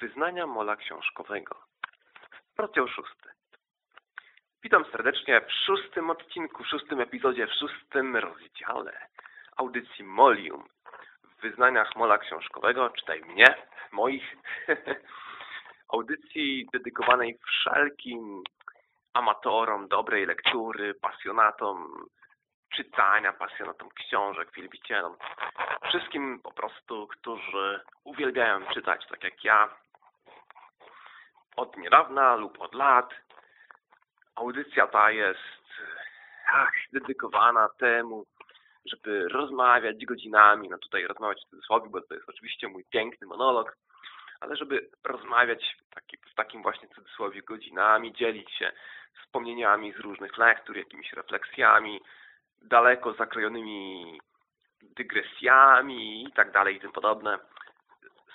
Wyznania Mola Książkowego. Rozdział szósty. Witam serdecznie w szóstym odcinku, w szóstym epizodzie, w szóstym rozdziale audycji Molium. W wyznaniach Mola Książkowego, czytaj mnie, moich, audycji dedykowanej wszelkim amatorom dobrej lektury, pasjonatom czytania, pasjonatom książek, wielbicielom. Wszystkim po prostu, którzy uwielbiają czytać, tak jak ja, od niedawna lub od lat. Audycja ta jest ach, dedykowana temu, żeby rozmawiać godzinami, no tutaj rozmawiać w cudzysłowie, bo to jest oczywiście mój piękny monolog, ale żeby rozmawiać w, taki, w takim właśnie cudzysłowie godzinami, dzielić się wspomnieniami z różnych lektur, jakimiś refleksjami, daleko zakrojonymi dygresjami i tak dalej i tym podobne.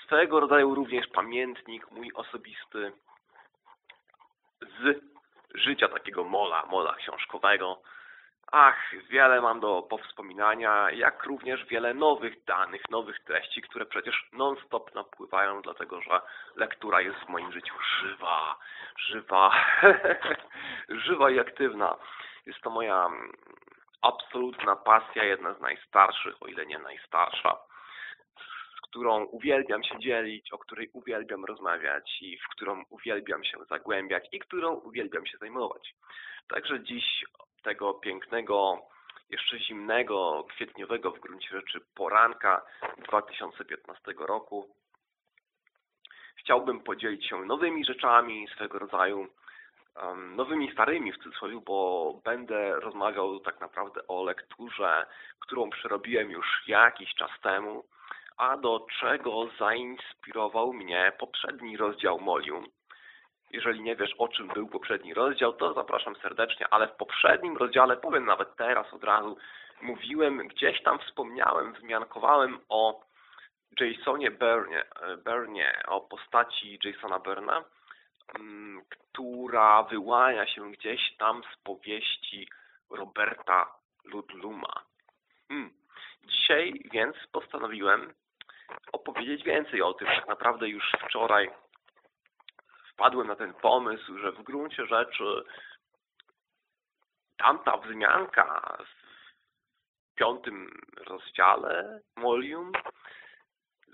Swego rodzaju również pamiętnik mój osobisty z życia takiego mola, mola książkowego. Ach, wiele mam do powspominania, jak również wiele nowych danych, nowych treści, które przecież non-stop napływają, dlatego że lektura jest w moim życiu żywa, żywa, żywa i aktywna. Jest to moja absolutna pasja, jedna z najstarszych, o ile nie najstarsza, którą uwielbiam się dzielić, o której uwielbiam rozmawiać i w którą uwielbiam się zagłębiać i którą uwielbiam się zajmować. Także dziś tego pięknego, jeszcze zimnego, kwietniowego w gruncie rzeczy poranka 2015 roku chciałbym podzielić się nowymi rzeczami, swego rodzaju nowymi starymi w cudzysłowie, bo będę rozmawiał tak naprawdę o lekturze, którą przerobiłem już jakiś czas temu, a do czego zainspirował mnie poprzedni rozdział Molium. Jeżeli nie wiesz, o czym był poprzedni rozdział, to zapraszam serdecznie, ale w poprzednim rozdziale, powiem nawet teraz od razu, mówiłem, gdzieś tam wspomniałem, wzmiankowałem o Jasonie Bernie, Bernie o postaci Jasona Berna, Mm, która wyłania się gdzieś tam z powieści Roberta Ludluma. Hmm. Dzisiaj więc postanowiłem opowiedzieć więcej o tym. Tak naprawdę już wczoraj wpadłem na ten pomysł, że w gruncie rzeczy tamta wzmianka w piątym rozdziale Molium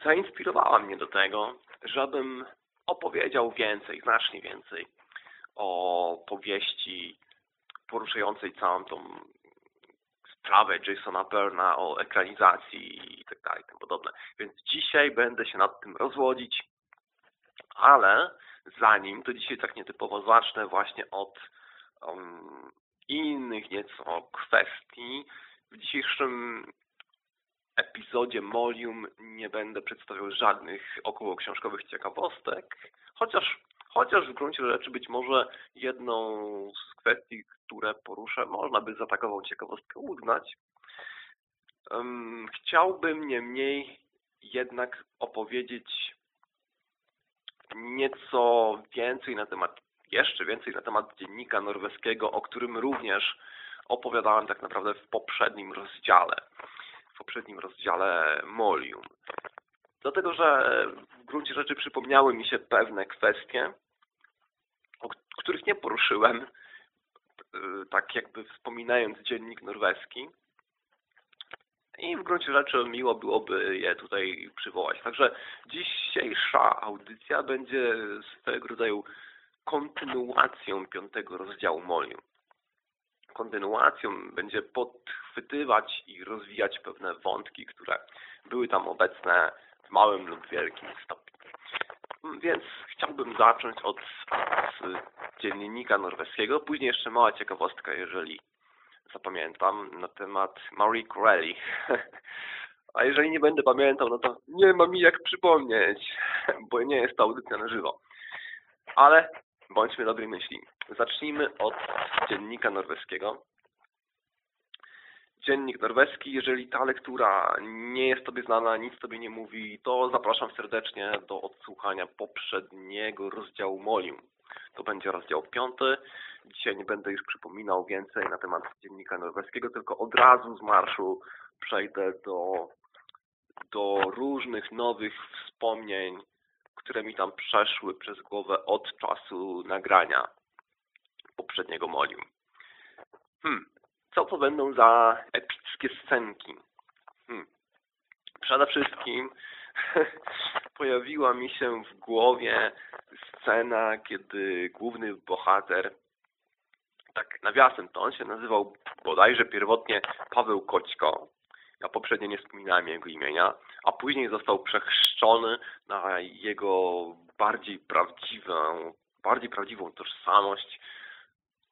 zainspirowała mnie do tego, żebym opowiedział więcej, znacznie więcej o powieści poruszającej całą tą sprawę Jasona Berna, o ekranizacji i tak dalej, tym podobne. Więc dzisiaj będę się nad tym rozwodzić, ale zanim, to dzisiaj tak nietypowo zacznę właśnie od um, innych nieco kwestii. W dzisiejszym epizodzie Molium nie będę przedstawiał żadnych około książkowych ciekawostek, chociaż, chociaż w gruncie rzeczy być może jedną z kwestii, które poruszę, można by za takową ciekawostkę uznać. Chciałbym niemniej jednak opowiedzieć nieco więcej na temat, jeszcze więcej na temat dziennika norweskiego, o którym również opowiadałem tak naprawdę w poprzednim rozdziale w poprzednim rozdziale Molium. Dlatego, że w gruncie rzeczy przypomniały mi się pewne kwestie, których nie poruszyłem, tak jakby wspominając dziennik norweski. I w gruncie rzeczy miło byłoby je tutaj przywołać. Także dzisiejsza audycja będzie swego rodzaju kontynuacją piątego rozdziału Molium kontynuacją będzie podchwytywać i rozwijać pewne wątki, które były tam obecne w małym lub wielkim stopniu. Więc chciałbym zacząć od dziennika norweskiego, później jeszcze mała ciekawostka, jeżeli zapamiętam, na temat Marie Corelli. A jeżeli nie będę pamiętał, no to nie ma mi jak przypomnieć, bo nie jest to audycja na żywo. Ale bądźmy dobrej myśli. Zacznijmy od dziennika norweskiego. Dziennik norweski, jeżeli ta lektura nie jest Tobie znana, nic Tobie nie mówi, to zapraszam serdecznie do odsłuchania poprzedniego rozdziału Molium. To będzie rozdział piąty. Dzisiaj nie będę już przypominał więcej na temat dziennika norweskiego, tylko od razu z marszu przejdę do, do różnych nowych wspomnień które mi tam przeszły przez głowę od czasu nagrania poprzedniego molium. Hmm, co to będą za epickie scenki? Hmm. Przede wszystkim pojawiła mi się w głowie scena, kiedy główny bohater, tak nawiasem to on się nazywał bodajże pierwotnie Paweł Koćko, ja poprzednio nie wspominałem jego imienia, a później został przechrzczony na jego bardziej prawdziwą, bardziej prawdziwą tożsamość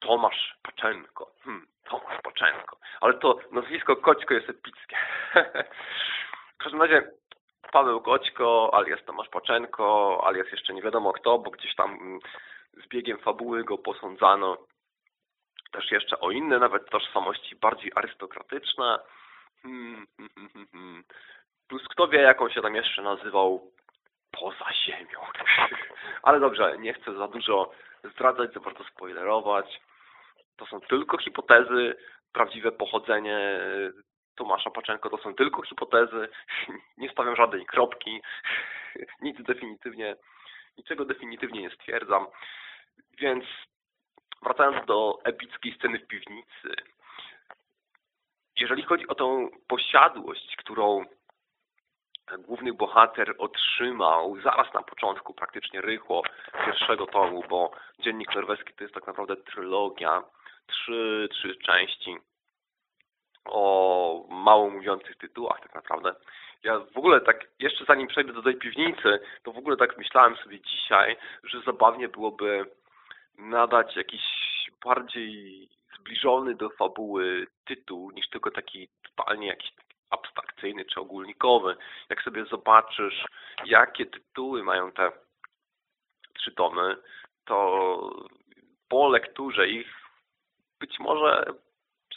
Tomasz Paczenko. Hmm, Tomasz Paczenko. Ale to nazwisko Koćko jest epickie. w każdym razie Paweł Koćko, alias Tomasz Paczenko, alias jeszcze nie wiadomo kto, bo gdzieś tam mm, z biegiem fabuły go posądzano też jeszcze o inne nawet tożsamości bardziej arystokratyczne. Hmm, hmm, hmm, hmm. Plus kto wie, jak on się tam jeszcze nazywał poza ziemią. Ale dobrze, nie chcę za dużo zdradzać, za bardzo spoilerować. To są tylko hipotezy, prawdziwe pochodzenie Tomasza Paczenko to są tylko hipotezy, nie stawiam żadnej kropki, nic definitywnie, niczego definitywnie nie stwierdzam. Więc wracając do epickiej sceny w piwnicy, jeżeli chodzi o tą posiadłość, którą główny bohater otrzymał zaraz na początku, praktycznie rychło pierwszego tomu, bo Dziennik Norweski to jest tak naprawdę trylogia, trzy, trzy części o mało mówiących tytułach tak naprawdę. Ja w ogóle tak, jeszcze zanim przejdę do tej piwnicy, to w ogóle tak myślałem sobie dzisiaj, że zabawnie byłoby nadać jakiś bardziej zbliżony do fabuły tytuł, niż tylko taki totalnie jakiś abstrakcyjny czy ogólnikowy. Jak sobie zobaczysz, jakie tytuły mają te trzy tomy, to po lekturze ich być może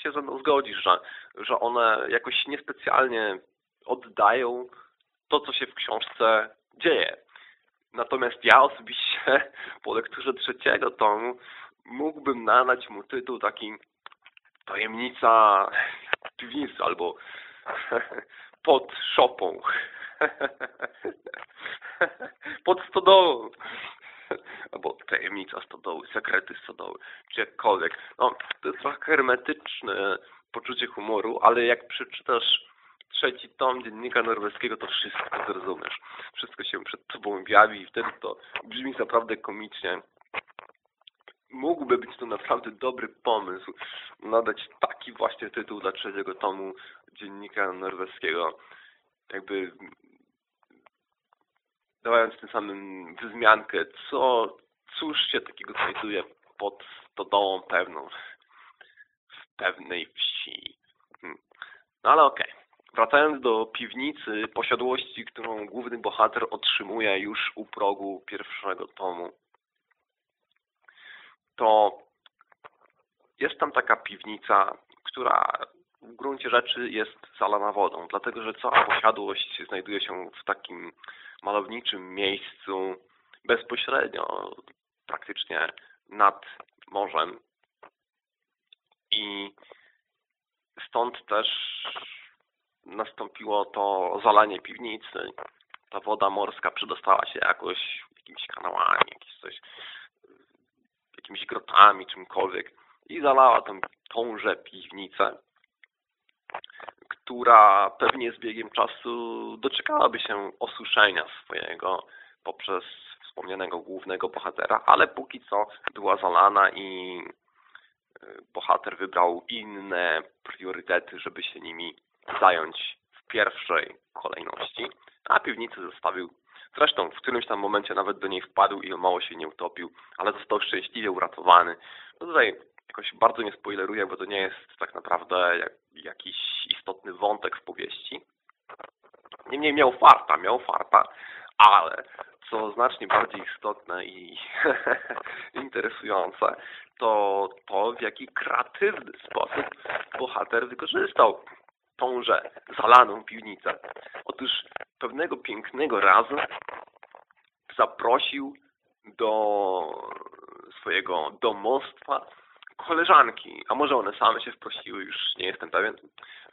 się ze mną zgodzisz, że, że one jakoś niespecjalnie oddają to, co się w książce dzieje. Natomiast ja osobiście po lekturze trzeciego tomu mógłbym nadać mu tytuł taki Tajemnica piwnicy albo pod szopą. Pod stodołą. Albo tajemnica stodoły, sekrety stodoły, czy jakkolwiek. No, to jest trochę hermetyczne poczucie humoru, ale jak przeczytasz trzeci tom dziennika norweskiego, to wszystko zrozumiesz. Wszystko się przed tobą objawi i wtedy to brzmi naprawdę komicznie. Mógłby być to naprawdę dobry pomysł, nadać taki właśnie tytuł dla trzeciego tomu dziennika norweskiego. Jakby dawając tym samym wzmiankę, co, cóż się takiego znajduje pod stodołą pewną w pewnej wsi. Hmm. No ale okej. Okay. Wracając do piwnicy, posiadłości, którą główny bohater otrzymuje już u progu pierwszego tomu, to jest tam taka piwnica, która w gruncie rzeczy jest zalana wodą, dlatego że cała posiadłość znajduje się w takim malowniczym miejscu bezpośrednio praktycznie nad morzem. I stąd też nastąpiło to zalanie piwnicy. Ta woda morska przedostała się jakoś jakimiś kanałami, jakieś coś, jakimiś grotami, czymkolwiek. I zalała tą, tąże piwnicę, która pewnie z biegiem czasu doczekałaby się osuszenia swojego poprzez wspomnianego głównego bohatera, ale póki co była zalana i y, bohater wybrał inne priorytety, żeby się nimi zająć w pierwszej kolejności, a piwnicę zostawił. Zresztą w którymś tam momencie nawet do niej wpadł i o mało się nie utopił, ale został szczęśliwie uratowany. No tutaj jakoś bardzo nie spoileruję, bo to nie jest tak naprawdę jak, jakiś istotny wątek w powieści. Niemniej miał farta, miał farta, ale co znacznie bardziej istotne i interesujące, to to, w jaki kreatywny sposób bohater wykorzystał tąże zalaną piwnicę. Otóż pewnego pięknego razu zaprosił do swojego domostwa koleżanki, a może one same się wprosiły, już nie jestem pewien.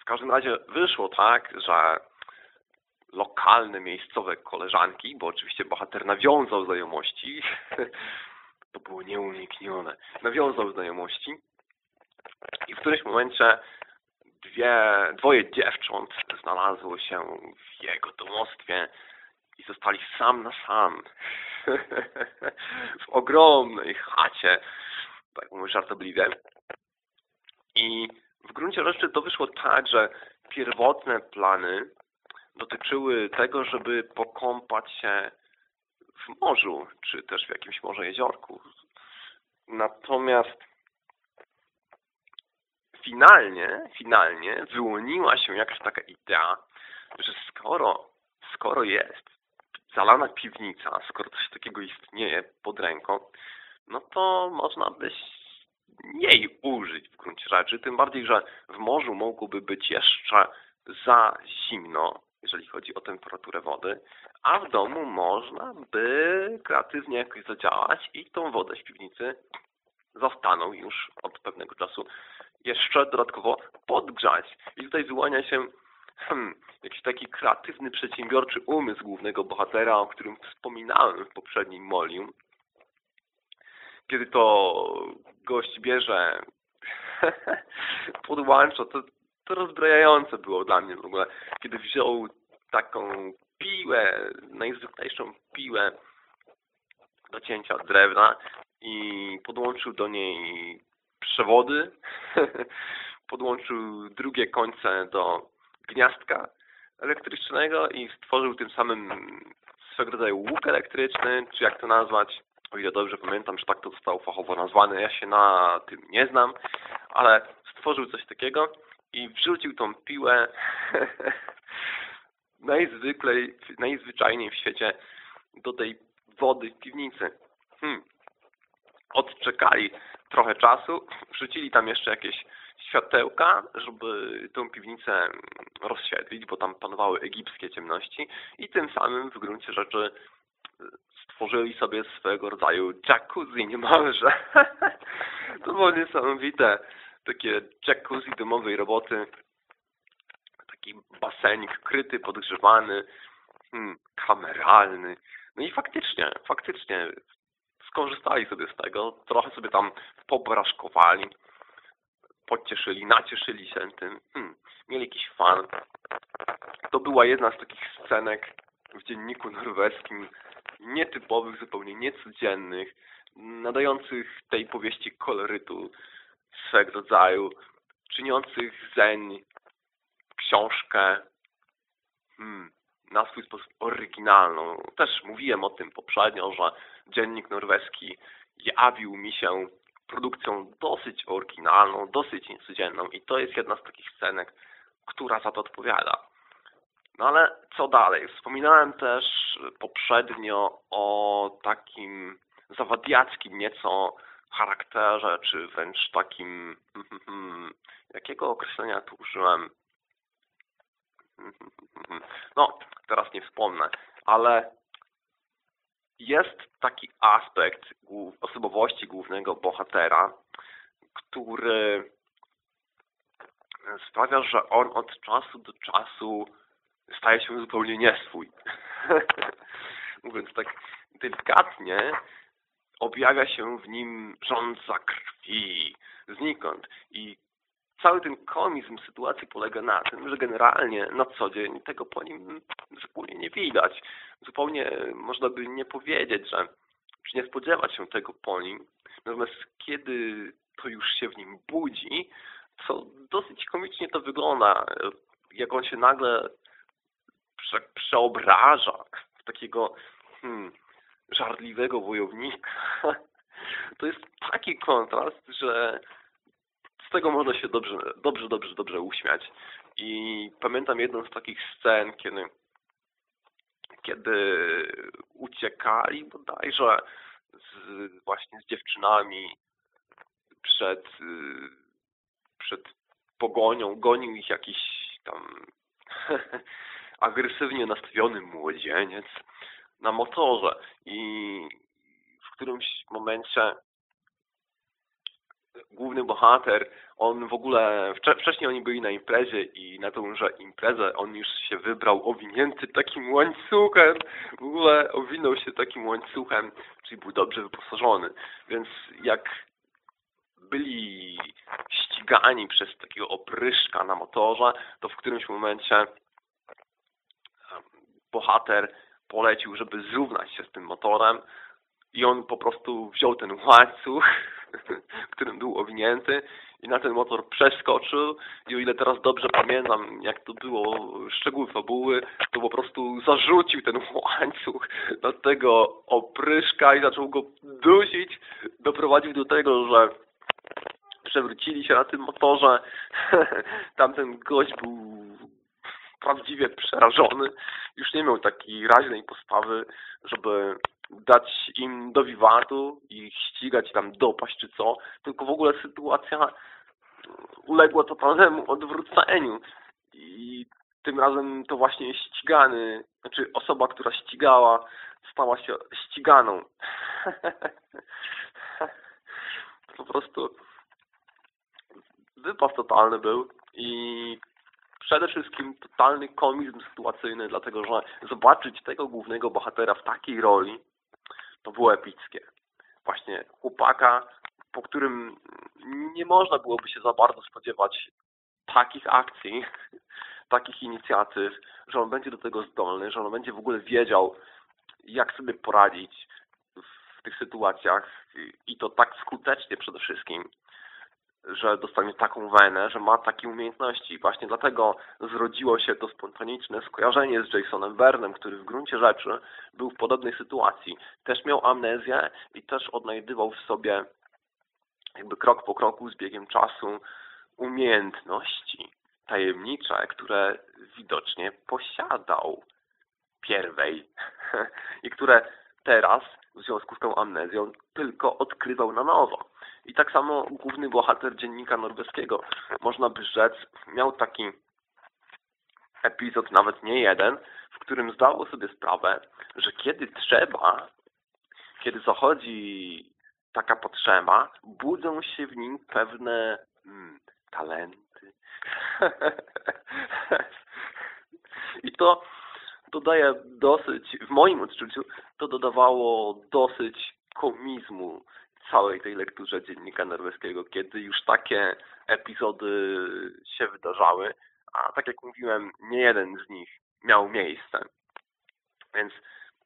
W każdym razie wyszło tak, że lokalne, miejscowe koleżanki, bo oczywiście bohater nawiązał znajomości. To było nieuniknione. Nawiązał znajomości i w którymś momencie dwie, dwoje dziewcząt znalazło się w jego domostwie i zostali sam na sam w ogromnej chacie, tak mówię żartobliwie. I w gruncie rzeczy to wyszło tak, że pierwotne plany dotyczyły tego, żeby pokąpać się w morzu, czy też w jakimś może jeziorku. Natomiast finalnie, finalnie wyłoniła się jakaś taka idea, że skoro, skoro jest zalana piwnica, skoro coś takiego istnieje pod ręką, no to można by jej użyć w gruncie rzeczy, tym bardziej, że w morzu mogłoby być jeszcze za zimno, jeżeli chodzi o temperaturę wody, a w domu można by kreatywnie jakoś zadziałać i tą wodę z piwnicy zostaną już od pewnego czasu jeszcze dodatkowo podgrzać. I tutaj wyłania się hmm, jakiś taki kreatywny, przedsiębiorczy umysł głównego bohatera, o którym wspominałem w poprzednim molium. Kiedy to gość bierze podłącza, to, to rozbrajające było dla mnie w ogóle. Kiedy wziął taką piłę, najzwyklejszą piłę do cięcia drewna i podłączył do niej przewody, podłączył drugie końce do gniazdka elektrycznego i stworzył tym samym swego rodzaju łuk elektryczny, czy jak to nazwać, o ile dobrze pamiętam, że tak to zostało fachowo nazwane, ja się na tym nie znam, ale stworzył coś takiego i wrzucił tą piłę najzwyklej, najzwyczajniej w świecie do tej wody w piwnicy. Hmm. Odczekali trochę czasu, wrzucili tam jeszcze jakieś światełka, żeby tę piwnicę rozświetlić, bo tam panowały egipskie ciemności i tym samym w gruncie rzeczy stworzyli sobie swego rodzaju jacuzzi niemalże. to było niesamowite. Takie jacuzzi domowej roboty. Taki basenik kryty, podgrzewany, hmm, kameralny. No i faktycznie, faktycznie skorzystali sobie z tego. Trochę sobie tam pobraszkowali pocieszyli, nacieszyli się tym, hmm, mieli jakiś fan. To była jedna z takich scenek w dzienniku norweskim, nietypowych, zupełnie niecodziennych, nadających tej powieści kolorytu swego rodzaju, czyniących zeń książkę hmm, na swój sposób oryginalną. Też mówiłem o tym poprzednio, że dziennik norweski jawił mi się produkcją dosyć oryginalną, dosyć niecodzienną i to jest jedna z takich scenek, która za to odpowiada. No ale co dalej? Wspominałem też poprzednio o takim zawadiackim nieco charakterze, czy wręcz takim... Jakiego określenia tu użyłem? No, teraz nie wspomnę, ale jest taki aspekt osobowości głównego bohatera, który sprawia, że on od czasu do czasu staje się zupełnie nieswój. Mówiąc tak delikatnie, objawia się w nim rządza krwi znikąd i cały ten komizm sytuacji polega na tym, że generalnie na co dzień tego po nim zupełnie nie widać. Zupełnie można by nie powiedzieć, że czy nie spodziewać się tego po nim. Natomiast kiedy to już się w nim budzi, to dosyć komicznie to wygląda, jak on się nagle prze, przeobraża w takiego hmm, żarliwego wojownika. To jest taki kontrast, że z tego można się dobrze, dobrze, dobrze, dobrze uśmiać. I pamiętam jedną z takich scen, kiedy, kiedy uciekali bodajże z, właśnie z dziewczynami przed, przed pogonią. Gonił ich jakiś tam agresywnie nastawiony młodzieniec na motorze i w którymś momencie główny bohater, on w ogóle, wcze- wcześniej oni byli na imprezie i na tąże imprezę on już się wybrał owinięty takim łańcuchem, w ogóle owinął się takim łańcuchem, czyli był dobrze wyposażony, więc jak byli ścigani przez takiego opryszka na motorze, to w którymś momencie bohater polecił, żeby zrównać się z tym motorem i on po prostu wziął ten łańcuch, którym był owinięty i na ten motor przeskoczył i o ile teraz dobrze pamiętam, jak to było, szczegóły fabuły, to po prostu zarzucił ten łańcuch do tego opryszka i zaczął go dusić, doprowadził do tego, że przewrócili się na tym motorze. Tamten gość był prawdziwie przerażony. Już nie miał takiej raźnej postawy, żeby dać im do wiwatu i ścigać tam dopaść czy co, tylko w ogóle sytuacja uległa totalnemu odwróceniu i tym razem to właśnie ścigany, znaczy osoba, która ścigała, stała się ściganą. po prostu wypas totalny był i przede wszystkim totalny komizm sytuacyjny, dlatego że zobaczyć tego głównego bohatera w takiej roli to było epickie. Właśnie chłopaka, po którym nie można byłoby się za bardzo spodziewać takich akcji, takich inicjatyw, że on będzie do tego zdolny, że on będzie w ogóle wiedział, jak sobie poradzić w tych sytuacjach i to tak skutecznie przede wszystkim, że dostanie taką wenę, że ma takie umiejętności. Właśnie dlatego zrodziło się to spontaniczne skojarzenie z Jasonem Vernem, który w gruncie rzeczy był w podobnej sytuacji. Też miał amnezję i też odnajdywał w sobie jakby krok po kroku z biegiem czasu umiejętności tajemnicze, które widocznie posiadał pierwej i które teraz w związku z tą amnezją tylko odkrywał na nowo. I tak samo główny bohater dziennika norweskiego, można by rzec, miał taki epizod, nawet nie jeden, w którym zdało sobie sprawę, że kiedy trzeba, kiedy zachodzi taka potrzeba, budzą się w nim pewne hmm, talenty. I to dodaje dosyć, w moim odczuciu, to dodawało dosyć komizmu całej tej lekturze dziennika norweskiego, kiedy już takie epizody się wydarzały, a tak jak mówiłem, nie jeden z nich miał miejsce. Więc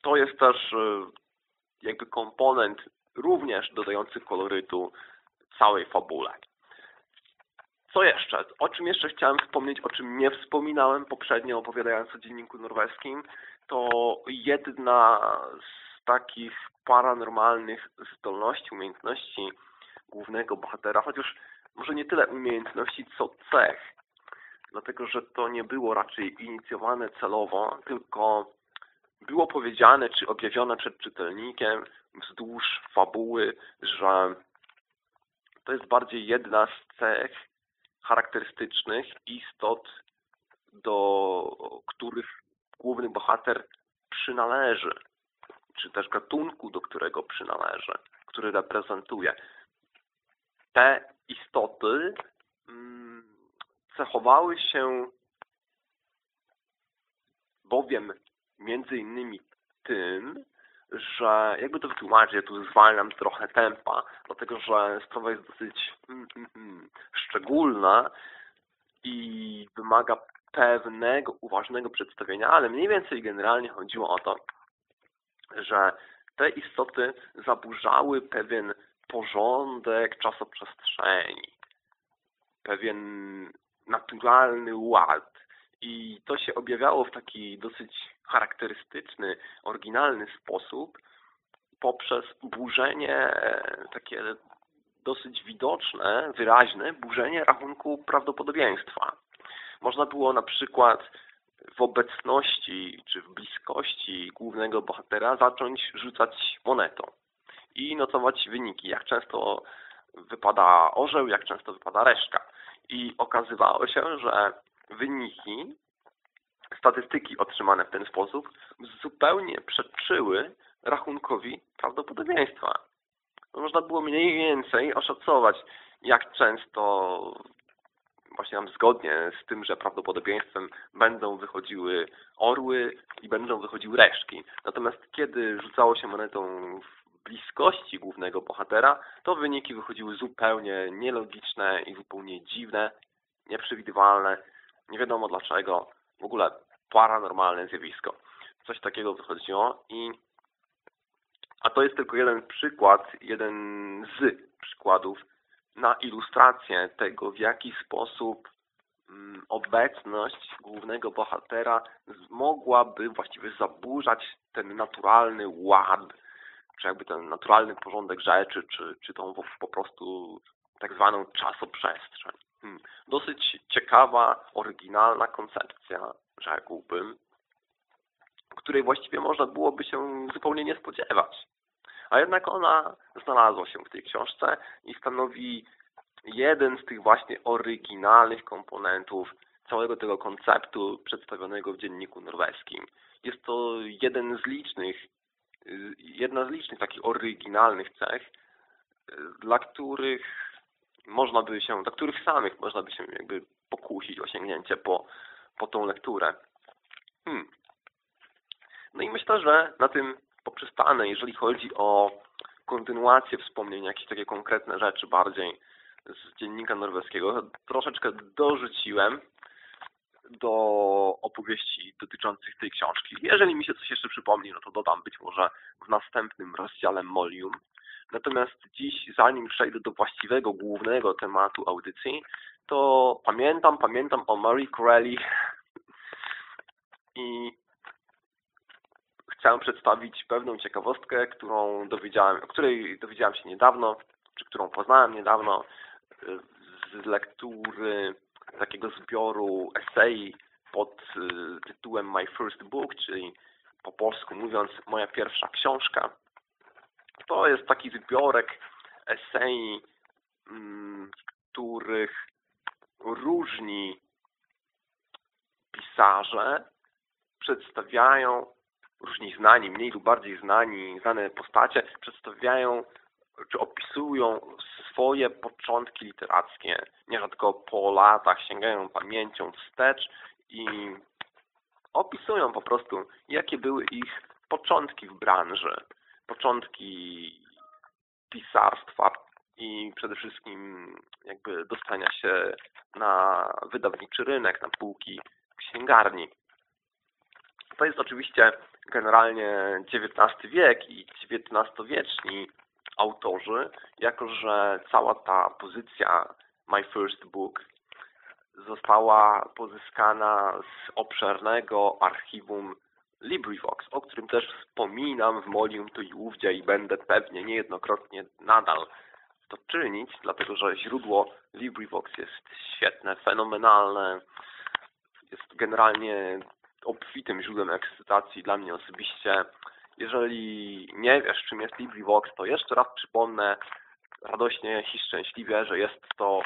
to jest też e, jakby komponent również dodający kolorytu całej fabule. Co jeszcze? O czym jeszcze chciałem wspomnieć, o czym nie wspominałem poprzednio opowiadając o dzienniku norweskim, to jedna z takich paranormalnych zdolności, umiejętności głównego bohatera, chociaż może nie tyle umiejętności, co cech, dlatego że to nie było raczej inicjowane celowo, tylko było powiedziane czy objawione przed czytelnikiem wzdłuż fabuły, że to jest bardziej jedna z cech charakterystycznych istot, do których główny bohater przynależy, czy też gatunku, do którego przynależy, który reprezentuje. Te istoty mm, cechowały się bowiem między innymi tym, że jakby to wytłumaczyć, ja tu zwalniam trochę tempa, dlatego że sprawa jest dosyć mm, mm, mm, szczególna i wymaga pewnego uważnego przedstawienia, ale mniej więcej generalnie chodziło o to, że te istoty zaburzały pewien porządek czasoprzestrzeni, pewien naturalny ład. I to się objawiało w taki dosyć charakterystyczny, oryginalny sposób poprzez burzenie e, takie dosyć widoczne, wyraźne burzenie rachunku prawdopodobieństwa. Można było na przykład w obecności czy w bliskości głównego bohatera zacząć rzucać monetą i notować wyniki, jak często wypada orzeł, jak często wypada reszka. I okazywało się, że wyniki, statystyki otrzymane w ten sposób zupełnie przeczyły rachunkowi prawdopodobieństwa. Można było mniej więcej oszacować, jak często właśnie tam zgodnie z tym, że prawdopodobieństwem będą wychodziły orły i będą wychodziły resztki. Natomiast kiedy rzucało się monetą w bliskości głównego bohatera, to wyniki wychodziły zupełnie nielogiczne i zupełnie dziwne, nieprzewidywalne, nie wiadomo dlaczego, w ogóle paranormalne zjawisko. Coś takiego wychodziło i a to jest tylko jeden przykład, jeden z przykładów na ilustrację tego, w jaki sposób mm, obecność głównego bohatera mogłaby właściwie zaburzać ten naturalny ład, czy jakby ten naturalny porządek rzeczy, czy, czy tą po prostu tak zwaną czasoprzestrzeń. Hmm. Dosyć ciekawa, oryginalna koncepcja, rzekłbym, której właściwie można byłoby się zupełnie nie spodziewać. A jednak ona znalazła się w tej książce i stanowi jeden z tych właśnie oryginalnych komponentów całego tego konceptu przedstawionego w dzienniku norweskim. Jest to jeden z licznych, jedna z licznych takich oryginalnych cech, dla których można by się, dla których samych można by się jakby pokusić o sięgnięcie po, po tą lekturę. Hmm. No i myślę, że na tym poprzestanę, jeżeli chodzi o kontynuację wspomnień, jakieś takie konkretne rzeczy bardziej z dziennika norweskiego. Troszeczkę dorzuciłem do opowieści dotyczących tej książki. Jeżeli mi się coś jeszcze przypomni, no to dodam być może w następnym rozdziale Molium. Natomiast dziś, zanim przejdę do właściwego, głównego tematu audycji, to pamiętam, pamiętam o Marie Corelli i chciałem przedstawić pewną ciekawostkę, którą dowiedziałem, o której dowiedziałem się niedawno, czy którą poznałem niedawno z lektury takiego zbioru esei pod y, tytułem My First Book, czyli po polsku mówiąc moja pierwsza książka. To jest taki zbiorek esei, mm, których różni pisarze przedstawiają różni znani, mniej lub bardziej znani, znane postacie przedstawiają czy opisują swoje początki literackie. Nierzadko po latach sięgają pamięcią wstecz i opisują po prostu, jakie były ich początki w branży, początki pisarstwa i przede wszystkim jakby dostania się na wydawniczy rynek, na półki księgarni. To jest oczywiście generalnie XIX wiek i XIX-wieczni autorzy, jako że cała ta pozycja My First Book została pozyskana z obszernego archiwum LibriVox, o którym też wspominam w Molium tu i ówdzie i będę pewnie niejednokrotnie nadal to czynić, dlatego że źródło LibriVox jest świetne, fenomenalne, jest generalnie obfitym źródłem ekscytacji dla mnie osobiście. Jeżeli nie wiesz, czym jest LibriVox, to jeszcze raz przypomnę radośnie i szczęśliwie, że jest to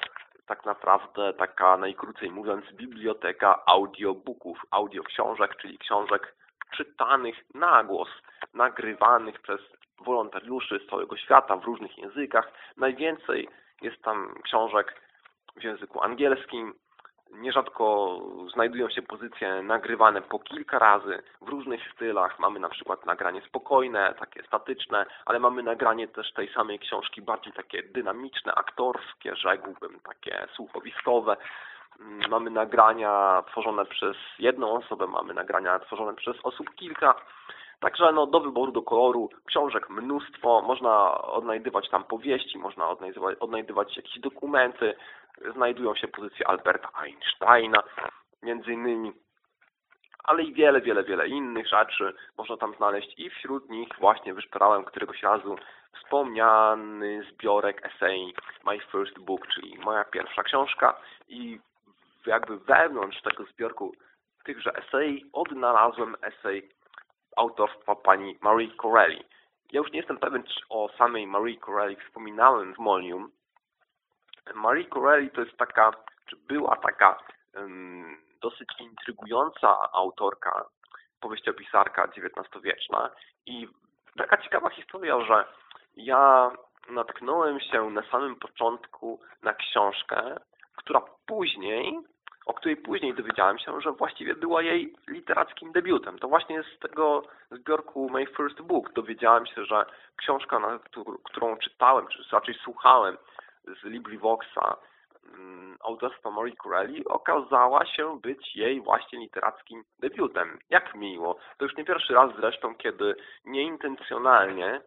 tak naprawdę taka, najkrócej mówiąc, biblioteka audiobooków, audioksiążek, czyli książek czytanych na głos, nagrywanych przez wolontariuszy z całego świata w różnych językach. Najwięcej jest tam książek w języku angielskim, Nierzadko znajdują się pozycje nagrywane po kilka razy w różnych stylach. Mamy na przykład nagranie spokojne, takie statyczne, ale mamy nagranie też tej samej książki bardziej takie dynamiczne, aktorskie, rzekłbym, takie słuchowiskowe. Mm, mamy nagrania tworzone przez jedną osobę, mamy nagrania tworzone przez osób kilka. Także no, do wyboru, do koloru, książek mnóstwo, można odnajdywać tam powieści, można odnajdywać, odnajdywać jakieś dokumenty, znajdują się pozycje Alberta Einsteina, między innymi, ale i wiele, wiele, wiele innych rzeczy można tam znaleźć i wśród nich właśnie wyszperałem któregoś razu wspomniany zbiorek esej My First Book, czyli moja pierwsza książka i jakby wewnątrz tego zbiorku tychże esej odnalazłem esej autorstwa pani Marie Corelli. Ja już nie jestem pewien, czy o samej Marie Corelli wspominałem w Molium, Marie Corelli to jest taka, czy była taka um, dosyć intrygująca autorka, powieściopisarka XIX-wieczna i taka ciekawa historia, że ja natknąłem się na samym początku na książkę, która później, o której później dowiedziałem się, że właściwie była jej literackim debiutem. To właśnie z tego zbiorku My First Book dowiedziałem się, że książka, którą czytałem, czy raczej słuchałem z LibriVoxa, mm, autorstwa Marie Corelli okazała się być jej właśnie literackim debiutem. Jak miło. To już nie pierwszy raz zresztą, kiedy nieintencjonalnie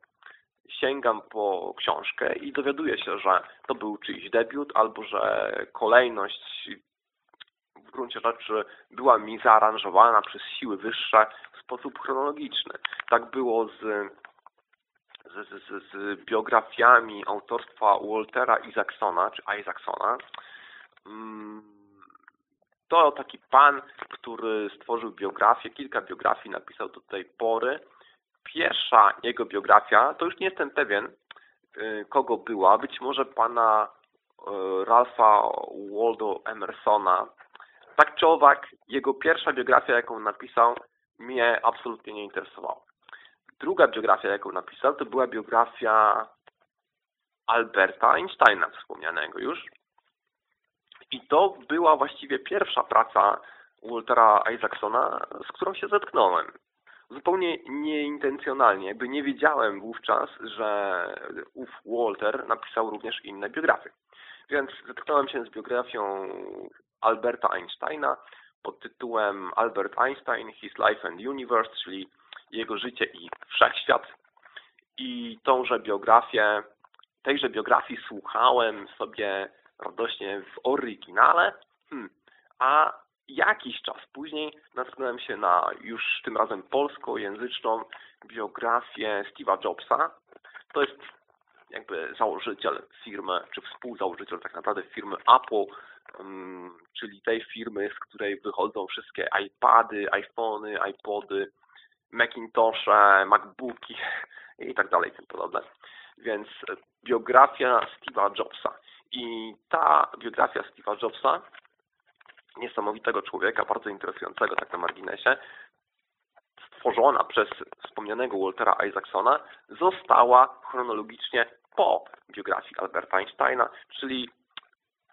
sięgam po książkę i dowiaduję się, że to był czyjś debiut, albo że kolejność w gruncie rzeczy była mi zaaranżowana przez siły wyższe w sposób chronologiczny. Tak było z, z, z, z biografiami autorstwa Waltera Isaacsona, czy Isaacsona. Mm, to taki pan, który stworzył biografię, kilka biografii napisał do tej pory pierwsza jego biografia, to już nie jestem pewien, y, kogo była, być może pana y, Ralpha Waldo Emersona. Tak czy owak, jego pierwsza biografia, jaką napisał, mnie absolutnie nie interesowała. Druga biografia, jaką napisał, to była biografia Alberta Einsteina, wspomnianego już. I to była właściwie pierwsza praca Waltera Isaacsona, z którą się zetknąłem zupełnie nieintencjonalnie. Jakby nie wiedziałem wówczas, że ów Walter napisał również inne biografie. Więc zetknąłem się z biografią Alberta Einsteina pod tytułem Albert Einstein, His Life and Universe, czyli jego życie i wszechświat. I tąże biografię, tejże biografii słuchałem sobie radośnie w oryginale, hmm. a jakiś czas później natknąłem się na już tym razem polskojęzyczną biografię Steve'a Jobsa. To jest jakby założyciel firmy, czy współzałożyciel tak naprawdę firmy Apple, um, czyli tej firmy, z której wychodzą wszystkie iPady, iPhony, iPody, Macintoshe, MacBooki i tak dalej, tym podobne. Więc biografia Steve'a Jobsa. I ta biografia Steve'a Jobsa niesamowitego człowieka, bardzo interesującego tak na marginesie, stworzona przez wspomnianego Waltera Isaacsona, została chronologicznie po biografii Alberta Einsteina, czyli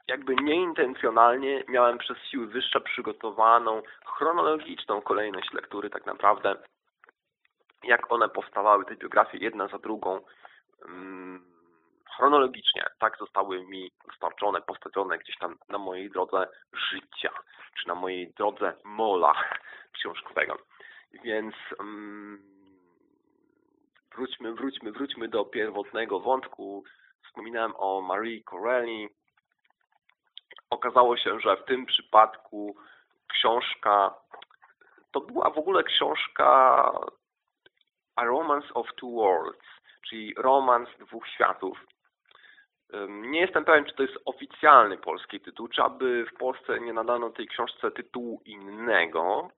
jakby nieintencjonalnie miałem przez siły wyższe przygotowaną chronologiczną kolejność lektury tak naprawdę, jak one powstawały, te biografie jedna za drugą. Hmm chronologicznie tak zostały mi dostarczone, postawione gdzieś tam na mojej drodze życia, czy na mojej drodze mola książkowego. Więc um, wróćmy, wróćmy, wróćmy do pierwotnego wątku. Wspominałem o Marie Corelli. Okazało się, że w tym przypadku książka to była w ogóle książka A Romance of Two Worlds, czyli romans dwóch światów. Nie jestem pewien, czy to jest oficjalny polski tytuł, czy aby w Polsce nie nadano tej książce tytułu innego.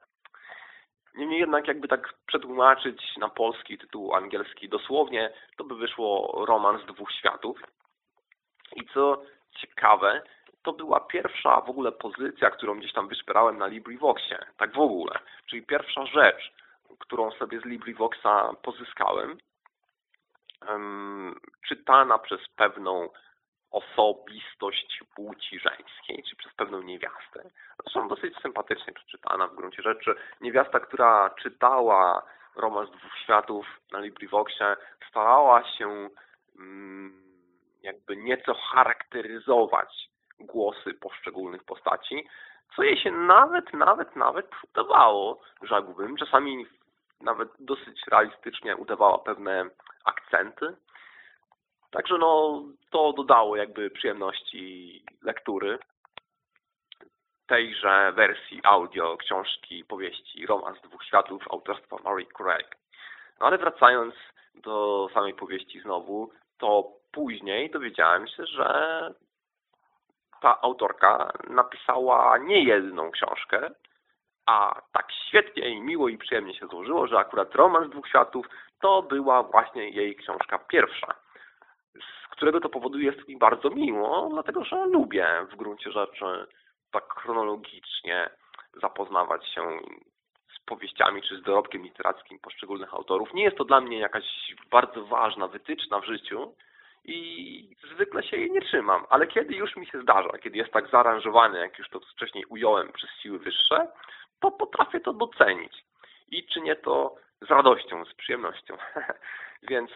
Niemniej jednak jakby tak przetłumaczyć na polski tytuł angielski dosłownie, to by wyszło romans dwóch światów. I co ciekawe, to była pierwsza w ogóle pozycja, którą gdzieś tam wyszperałem na LibriVoxie. Tak w ogóle. Czyli pierwsza rzecz, którą sobie z LibriVoxa pozyskałem, czytana przez pewną osobistość płci żeńskiej, czy przez pewną niewiastę. Zresztą dosyć sympatycznie przeczytana w gruncie rzeczy. Niewiasta, która czytała romans dwóch światów na LibriVoxie, starała się mm, jakby nieco charakteryzować głosy poszczególnych postaci, co jej się nawet, nawet, nawet udawało, rzekłbym. Czasami nawet dosyć realistycznie udawała pewne akcenty. Także no, to dodało jakby przyjemności lektury tejże wersji audio książki, powieści Romans dwóch światów autorstwa Marie Craig. No ale wracając do samej powieści znowu, to później dowiedziałem się, że ta autorka napisała nie jedną książkę, a tak świetnie i miło i przyjemnie się złożyło, że akurat Romans dwóch światów to była właśnie jej książka pierwsza z którego to powodu jest mi bardzo miło, dlatego że lubię w gruncie rzeczy tak chronologicznie zapoznawać się z powieściami czy z dorobkiem literackim poszczególnych autorów. Nie jest to dla mnie jakaś bardzo ważna wytyczna w życiu, i zwykle się jej nie trzymam, ale kiedy już mi się zdarza, kiedy jest tak zaaranżowany, jak już to wcześniej ująłem przez siły wyższe, to potrafię to docenić. I czynię to z radością, z przyjemnością. Więc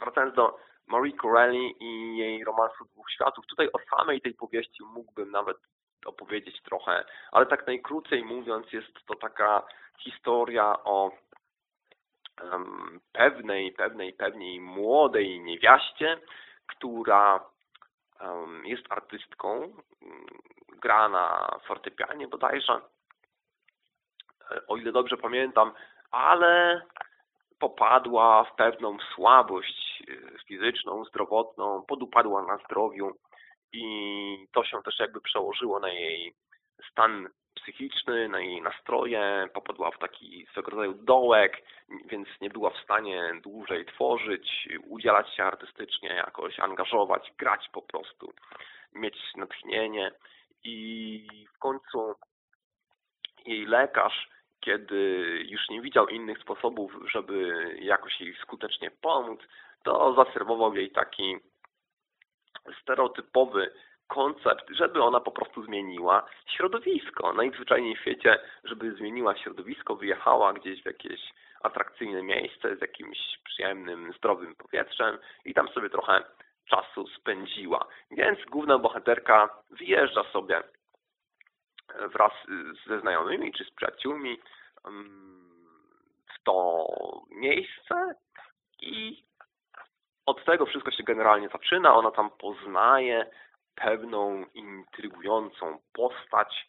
wracając do Marie Corelli i jej romansu dwóch światów, tutaj o samej tej powieści mógłbym nawet opowiedzieć trochę, ale tak najkrócej mówiąc jest to taka historia o um, pewnej, pewnej, pewnej młodej niewiaście, która um, jest artystką, um, gra na fortepianie bodajże, o ile dobrze pamiętam, ale popadła w pewną słabość e, fizyczną, zdrowotną, podupadła na zdrowiu i to się też jakby przełożyło na jej stan psychiczny, na jej nastroje, popadła w taki swego rodzaju dołek, więc nie była w stanie dłużej tworzyć, udzielać się artystycznie, jakoś angażować, grać po prostu, mieć natchnienie i w końcu jej lekarz, kiedy już nie widział innych sposobów, żeby jakoś jej skutecznie pomóc, to zaserwował jej taki stereotypowy koncept, żeby ona po prostu zmieniła środowisko. Najzwyczajniej w świecie, żeby zmieniła środowisko, wyjechała gdzieś w jakieś atrakcyjne miejsce z jakimś przyjemnym, zdrowym powietrzem i tam sobie trochę czasu spędziła. Więc główna bohaterka wyjeżdża sobie wraz ze znajomymi czy z przyjaciółmi w to miejsce i od tego wszystko się generalnie zaczyna. Ona tam poznaje pewną intrygującą postać,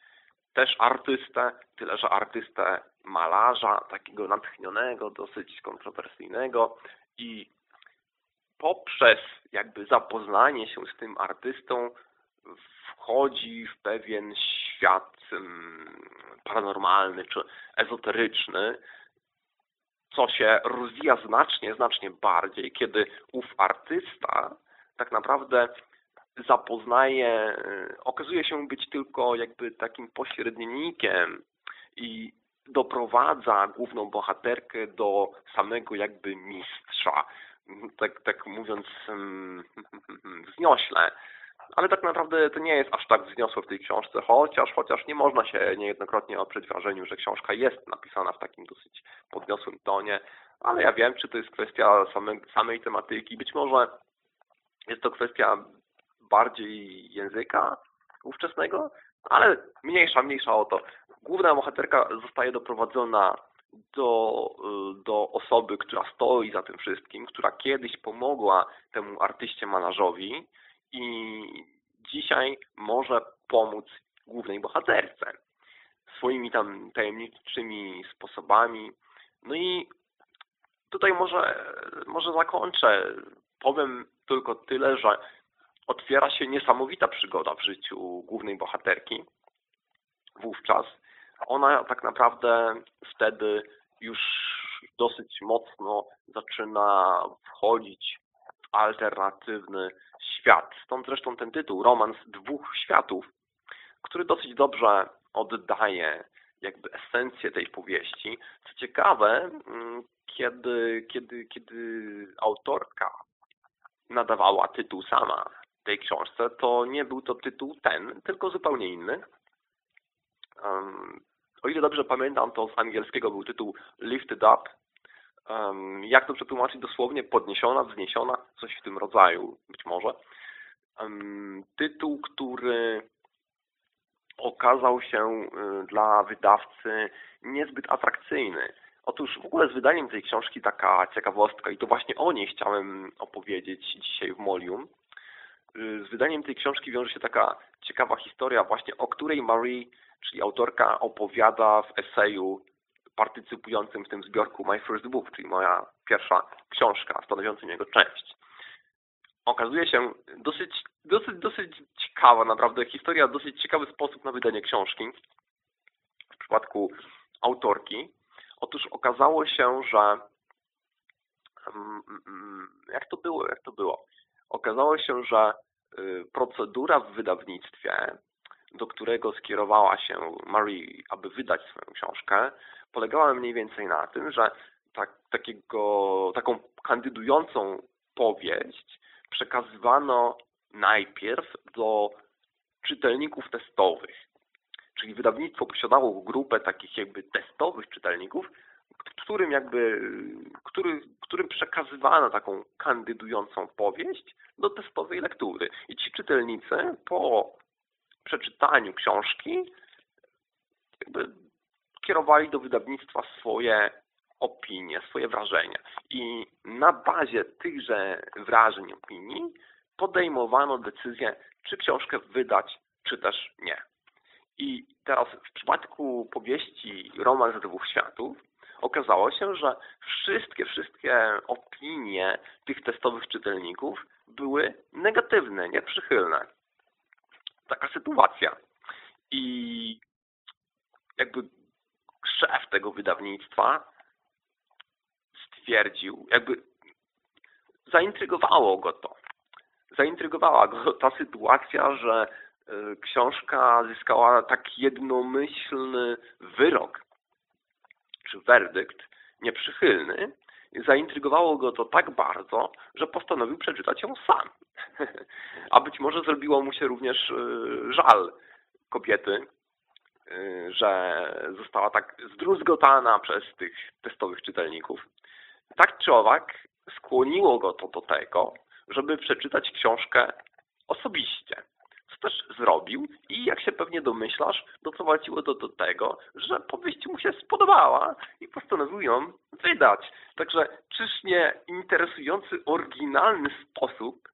też artystę, tyle że artystę malarza, takiego natchnionego, dosyć kontrowersyjnego i poprzez jakby zapoznanie się z tym artystą wchodzi w pewien świat paranormalny czy ezoteryczny, co się rozwija znacznie, znacznie bardziej, kiedy ów artysta tak naprawdę zapoznaje, okazuje się być tylko jakby takim pośrednikiem i doprowadza główną bohaterkę do samego jakby mistrza. Tak, tak mówiąc wzniośle. Ale tak naprawdę to nie jest aż tak wzniosłe w tej książce, chociaż, chociaż nie można się niejednokrotnie oprzeć wrażeniu, że książka jest napisana w takim dosyć podniosłym tonie, ale ja wiem, czy to jest kwestia samej, samej tematyki. Być może jest to kwestia bardziej języka ówczesnego, ale mniejsza, mniejsza o to. Główna bohaterka zostaje doprowadzona do, do osoby, która stoi za tym wszystkim, która kiedyś pomogła temu artyście malarzowi i dzisiaj może pomóc głównej bohaterce swoimi tam tajemniczymi sposobami. No i tutaj może, może zakończę. Powiem tylko tyle, że otwiera się niesamowita przygoda w życiu głównej bohaterki wówczas. Ona tak naprawdę wtedy już dosyć mocno zaczyna wchodzić alternatywny świat. Stąd zresztą ten tytuł, Romans dwóch światów, który dosyć dobrze oddaje jakby esencję tej powieści. Co ciekawe, mm, kiedy, kiedy, kiedy autorka nadawała tytuł sama tej książce, to nie był to tytuł ten, tylko zupełnie inny. O ile dobrze pamiętam, to z angielskiego był tytuł Lifted Up. Um, jak to przetłumaczyć dosłownie? Podniesiona, wzniesiona, coś w tym rodzaju, być może. Um, tytuł, który okazał się y, dla wydawcy niezbyt atrakcyjny. Otóż w ogóle z wydaniem tej książki taka ciekawostka i to właśnie o niej chciałem opowiedzieć dzisiaj w Molium. Y, z wydaniem tej książki wiąże się taka ciekawa historia właśnie, o której Marie, czyli autorka, opowiada w eseju partycypującym w tym zbiorku My First Book, czyli moja pierwsza książka, stanowiącym jego część. Okazuje się dosyć, dosyć, dosyć ciekawa, naprawdę historia, dosyć ciekawy sposób na wydanie książki w przypadku autorki. Otóż okazało się, że mm, mm, jak to było, jak to było? Okazało się, że y, procedura w wydawnictwie, do którego skierowała się Marie, aby wydać swoją książkę, polegała mniej więcej na tym, że tak, takiego, taką kandydującą powieść przekazywano najpierw do czytelników testowych. Czyli wydawnictwo posiadało grupę takich jakby testowych czytelników, którym jakby, który, którym przekazywano taką kandydującą powieść do testowej lektury. I ci czytelnicy po przeczytaniu książki jakby kierowali do wydawnictwa swoje opinie, swoje wrażenia. I na bazie tychże wrażeń, opinii podejmowano decyzję, czy książkę wydać, czy też nie. I teraz w przypadku powieści Roman z dwóch światów okazało się, że wszystkie, wszystkie opinie tych testowych czytelników były negatywne, nieprzychylne. Taka sytuacja. I jakby szef tego wydawnictwa stwierdził, jakby zaintrygowało go to. Zaintrygowała go ta sytuacja, że e, książka zyskała tak jednomyślny wyrok, czy werdykt nieprzychylny. Zaintrygowało go to tak bardzo, że postanowił przeczytać ją sam. A być może zrobiło mu się również e, żal kobiety, e, że została tak zdruzgotana przez tych testowych czytelników. Tak czy owak skłoniło go to do tego, żeby przeczytać książkę osobiście. Też zrobił i jak się pewnie domyślasz, doprowadziło to do tego, że powieść mu się spodobała i postanowił ją wydać. Także czyż nie interesujący, oryginalny sposób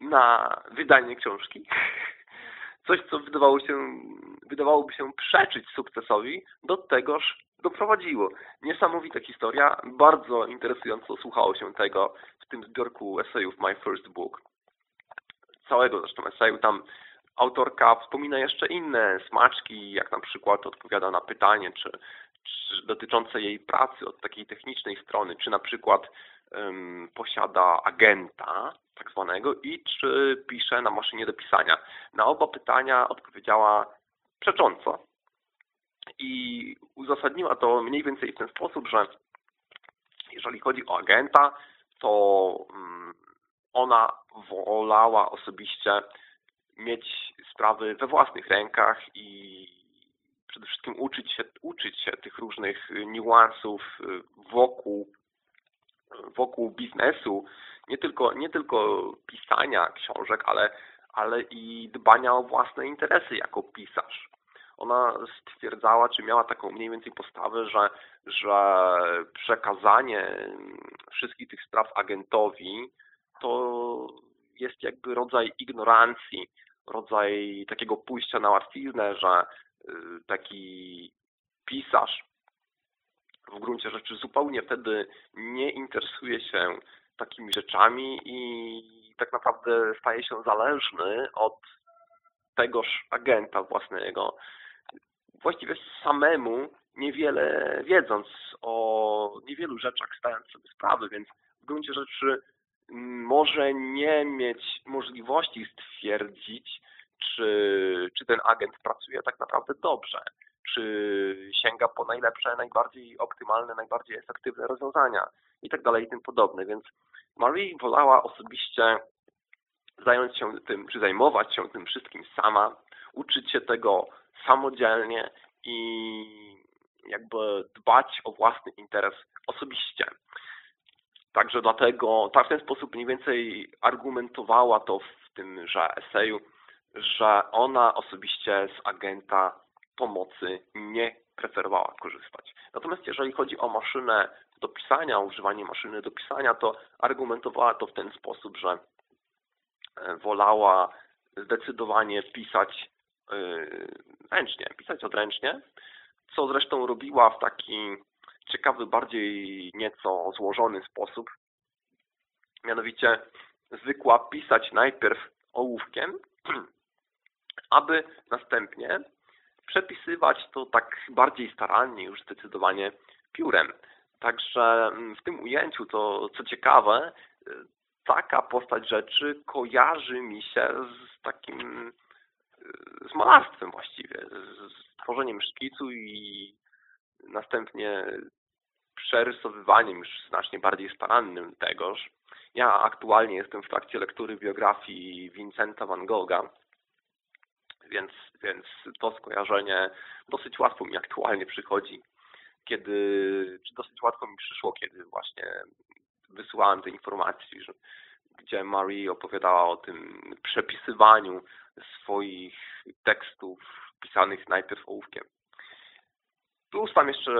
na wydanie książki? Coś, co wydawało się, wydawałoby się przeczyć sukcesowi, do tegoż doprowadziło. Niesamowita historia, bardzo interesująco słuchało się tego w tym zbiorku esejów My First Book. Całego zresztą eseju tam autorka wspomina jeszcze inne smaczki, jak na przykład odpowiada na pytanie, czy, czy dotyczące jej pracy od takiej technicznej strony, czy na przykład um, posiada agenta tak zwanego i czy pisze na maszynie do pisania. Na oba pytania odpowiedziała przecząco i uzasadniła to mniej więcej w ten sposób, że jeżeli chodzi o agenta, to mm, ona wolała osobiście mieć sprawy we własnych rękach i przede wszystkim uczyć się, uczyć się tych różnych niuansów wokół, wokół biznesu, nie tylko, nie tylko pisania książek, ale, ale i dbania o własne interesy jako pisarz. Ona stwierdzała, czy miała taką mniej więcej postawę, że, że przekazanie wszystkich tych spraw agentowi to jest jakby rodzaj ignorancji, rodzaj takiego pójścia na łatwiznę, że y, taki pisarz w gruncie rzeczy zupełnie wtedy nie interesuje się takimi rzeczami i tak naprawdę staje się zależny od tegoż agenta własnego, właściwie samemu, niewiele wiedząc o niewielu rzeczach, stając sobie sprawy, więc w gruncie rzeczy może nie mieć możliwości stwierdzić, czy, czy ten agent pracuje tak naprawdę dobrze, czy sięga po najlepsze, najbardziej optymalne, najbardziej efektywne rozwiązania i tak dalej i tym podobne. Więc Marie wolała osobiście zająć się tym, czy zajmować się tym wszystkim sama, uczyć się tego samodzielnie i jakby dbać o własny interes osobiście. Także dlatego, w ten sposób mniej więcej argumentowała to w tymże eseju, że ona osobiście z agenta pomocy nie preferowała korzystać. Natomiast jeżeli chodzi o maszynę do pisania, używanie maszyny do pisania, to argumentowała to w ten sposób, że e, wolała zdecydowanie pisać Y, ręcznie, pisać odręcznie, co zresztą robiła w taki ciekawy, bardziej nieco złożony sposób. Mianowicie zwykła pisać najpierw ołówkiem, aby następnie przepisywać to tak bardziej starannie, już zdecydowanie piórem. Także mm, w tym ujęciu to, co ciekawe, y, taka postać rzeczy kojarzy mi się z takim z malarstwem właściwie, z tworzeniem szkicu i następnie przerysowywaniem już znacznie bardziej starannym tegoż. Ja aktualnie jestem w trakcie lektury biografii Vincenta van Gogha, więc, więc to skojarzenie dosyć łatwo mi aktualnie przychodzi, kiedy, czy dosyć łatwo mi przyszło, kiedy właśnie wysyłałem te informacje, gdzie Marie opowiadała o tym przepisywaniu swoich tekstów pisanych najpierw ołówkiem. Plus tam jeszcze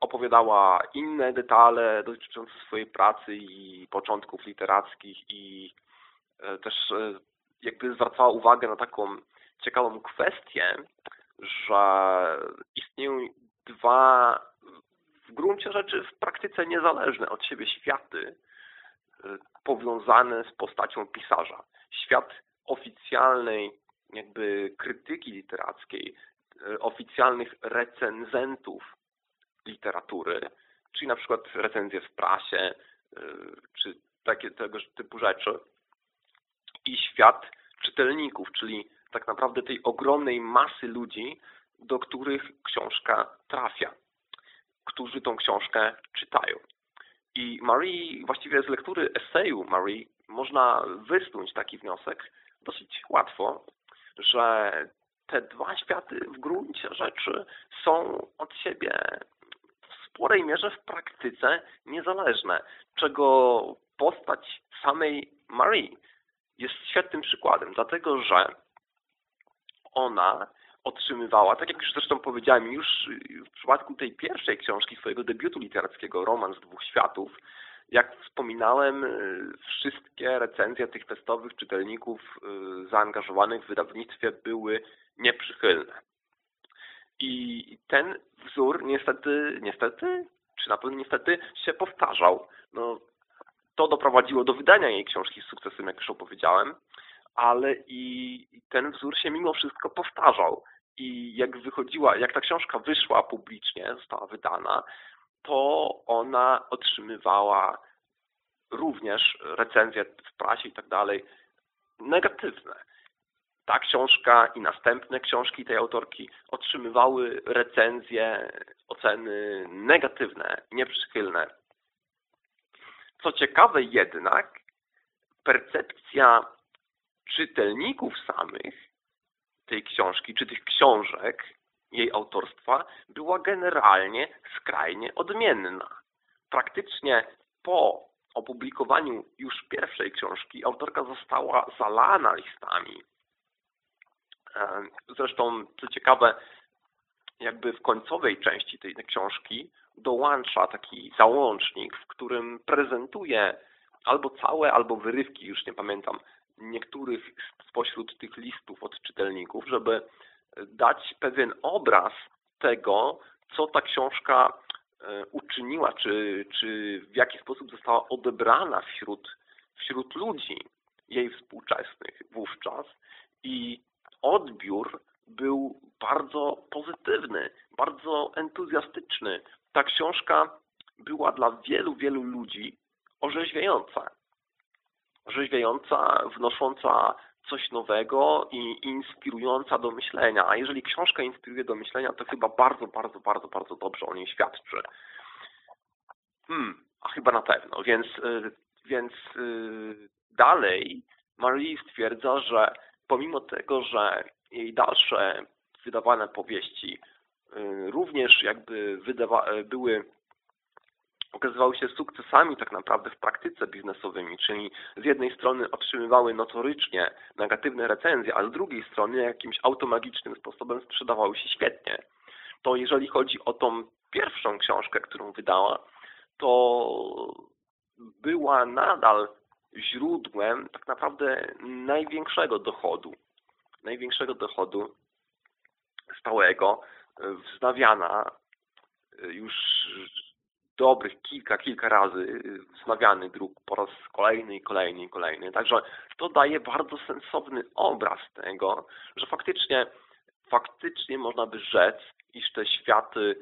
opowiadała inne detale dotyczące swojej pracy i początków literackich i e, też e, jakby zwracała uwagę na taką ciekawą kwestię, że istnieją dwa w gruncie rzeczy w praktyce niezależne od siebie światy e, powiązane z postacią pisarza. Świat oficjalnej jakby krytyki literackiej, oficjalnych recenzentów literatury, czyli na przykład recenzje w prasie, y, czy takie tego typu rzeczy. I świat czytelników, czyli tak naprawdę tej ogromnej masy ludzi, do których książka trafia, którzy tą książkę czytają. I Marie, właściwie z lektury eseju Marie, można wysnuć taki wniosek dosyć łatwo, że te dwa światy w gruncie rzeczy są od siebie sporej mierze w praktyce niezależne, czego postać samej Marie jest świetnym przykładem, dlatego że ona otrzymywała, tak jak już zresztą powiedziałem, już w przypadku tej pierwszej książki, swojego debiutu literackiego, Romans Dwóch Światów, jak wspominałem, wszystkie recenzje tych testowych czytelników y, zaangażowanych w wydawnictwie były nieprzychylne. I ten wzór niestety, niestety, czy na pewno niestety się powtarzał. No, to doprowadziło do wydania jej książki z sukcesem, jak już opowiedziałem, ale i ten wzór się mimo wszystko powtarzał. I jak wychodziła, jak ta książka wyszła publicznie, została wydana, to ona otrzymywała również recenzje w prasie i tak dalej negatywne ta książka i następne książki tej autorki otrzymywały recenzje, oceny negatywne, nieprzychylne. Co ciekawe jednak, percepcja czytelników samych tej książki, czy tych książek jej autorstwa była generalnie skrajnie odmienna. Praktycznie po opublikowaniu już pierwszej książki autorka została zalana listami Zresztą, co ciekawe, jakby w końcowej części tej książki dołącza taki załącznik, w którym prezentuje albo całe, albo wyrywki, już nie pamiętam, niektórych spośród tych listów od czytelników, żeby dać pewien obraz tego, co ta książka e, uczyniła, czy, czy w jaki sposób została odebrana wśród, wśród ludzi jej współczesnych wówczas i odbiór był bardzo pozytywny, bardzo entuzjastyczny. Ta książka była dla wielu, wielu ludzi orzeźwiająca. Orzeźwiająca, wnosząca coś nowego i inspirująca do myślenia. A jeżeli książka inspiruje do myślenia, to chyba bardzo, bardzo, bardzo, bardzo dobrze o niej świadczy. Hmm, a chyba na pewno. Więc, y, więc y, dalej Marie stwierdza, że pomimo tego, że jej dalsze wydawane powieści y, również jakby były okazywały się sukcesami tak naprawdę w praktyce biznesowymi, czyli z jednej strony otrzymywały notorycznie negatywne recenzje, a z drugiej strony jakimś automagicznym sposobem sprzedawały się świetnie. To jeżeli chodzi o tą pierwszą książkę, którą wydała, to była nadal źródłem tak naprawdę największego dochodu. Największego dochodu stałego wznawiana już dobrych kilka, kilka razy wznawiany druk po raz kolejny i kolejny i kolejny. Także to daje bardzo sensowny obraz tego, że faktycznie faktycznie można by rzec, iż te światy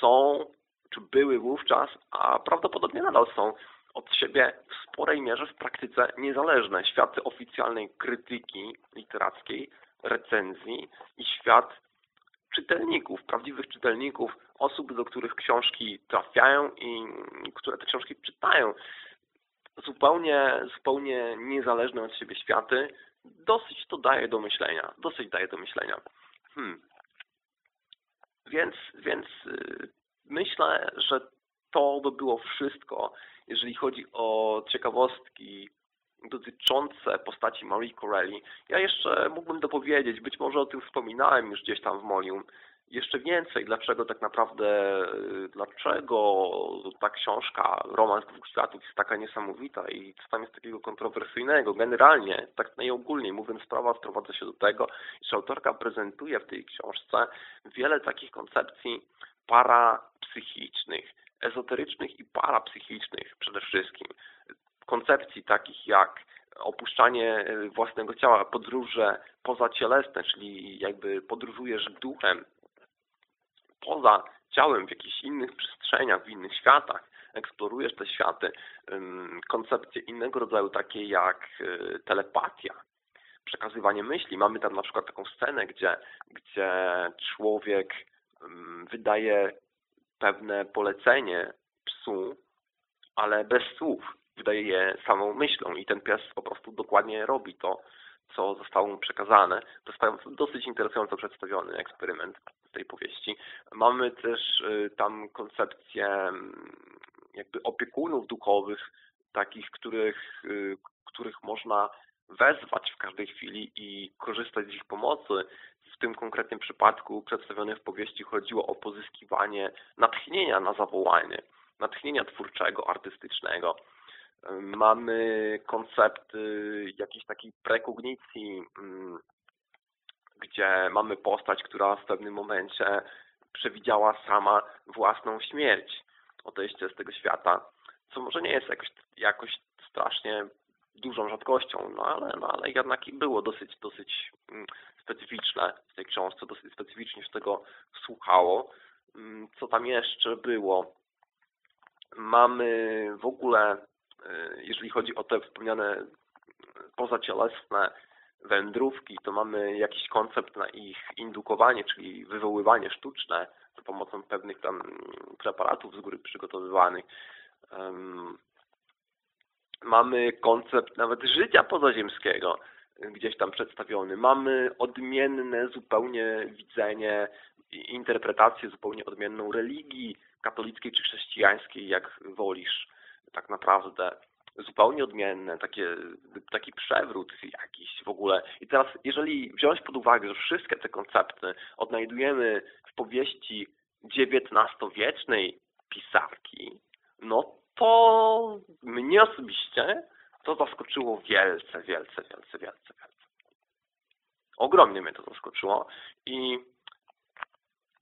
są, czy były wówczas, a prawdopodobnie nadal są od siebie w sporej mierze w praktyce niezależne. Świat oficjalnej krytyki literackiej, recenzji i świat czytelników, prawdziwych czytelników osób, do których książki trafiają i które te książki czytają, zupełnie, zupełnie niezależne od siebie światy, dosyć to daje do myślenia. Dosyć daje do myślenia. Hmm. Więc, więc y, myślę, że to by było wszystko, jeżeli chodzi o ciekawostki dotyczące postaci Marie Corelli. Ja jeszcze mógłbym dopowiedzieć, być może o tym wspominałem już gdzieś tam w Molium, jeszcze więcej, dlaczego tak naprawdę, dlaczego ta książka, Romans dwóch światów jest taka niesamowita i co tam jest takiego kontrowersyjnego. Generalnie, tak najogólniej mówiąc, sprawa sprowadza się do tego, że autorka prezentuje w tej książce wiele takich koncepcji parapsychicznych, ezoterycznych i parapsychicznych przede wszystkim. Koncepcji takich jak opuszczanie własnego ciała, podróże pozacielesne, czyli jakby podróżujesz duchem poza ciałem, w jakichś innych przestrzeniach, w innych światach, eksplorujesz te światy, koncepcje innego rodzaju, takie jak y, telepatia, przekazywanie myśli. Mamy tam na przykład taką scenę, gdzie, gdzie człowiek wydaje pewne polecenie psu, ale bez słów. Wydaje je samą myślą i ten pies po prostu dokładnie robi to, co zostało mu przekazane. To jest dosyć interesująco przedstawiony eksperyment tej powieści. Mamy też y, tam koncepcję mm, jakby opiekunów duchowych, takich, których, y, których można wezwać w każdej chwili i korzystać z ich pomocy. W tym konkretnym przypadku przedstawionym w powieści chodziło o pozyskiwanie natchnienia na zawołanie, natchnienia twórczego, artystycznego. Mamy koncept jakiejś takiej prekognicji, mm, gdzie mamy postać, która w pewnym momencie przewidziała sama własną śmierć, odejście z tego świata, co może nie jest jakoś, jakoś strasznie dużą rzadkością, no ale, no ale jednak i było dosyć, dosyć mm, specyficzne w tej książce, dosyć specyficznie się tego słuchało. Mm, co tam jeszcze było? Mamy w ogóle, y, jeżeli chodzi o te wspomniane pozacielesne wędrówki, to mamy jakiś koncept na ich indukowanie, czyli wywoływanie sztuczne za pomocą pewnych tam preparatów z góry przygotowywanych. Mamy koncept nawet życia pozaziemskiego gdzieś tam przedstawiony. Mamy odmienne zupełnie widzenie interpretację zupełnie odmienną religii katolickiej czy chrześcijańskiej, jak wolisz tak naprawdę zupełnie odmienne, takie, taki przewrót jakiś w ogóle. I teraz, jeżeli wziąć pod uwagę, że wszystkie te koncepty odnajdujemy w powieści XIX-wiecznej pisarki, no to mnie osobiście to zaskoczyło wielce, wielce, wielce, wielce, wielce. Ogromnie mnie to zaskoczyło i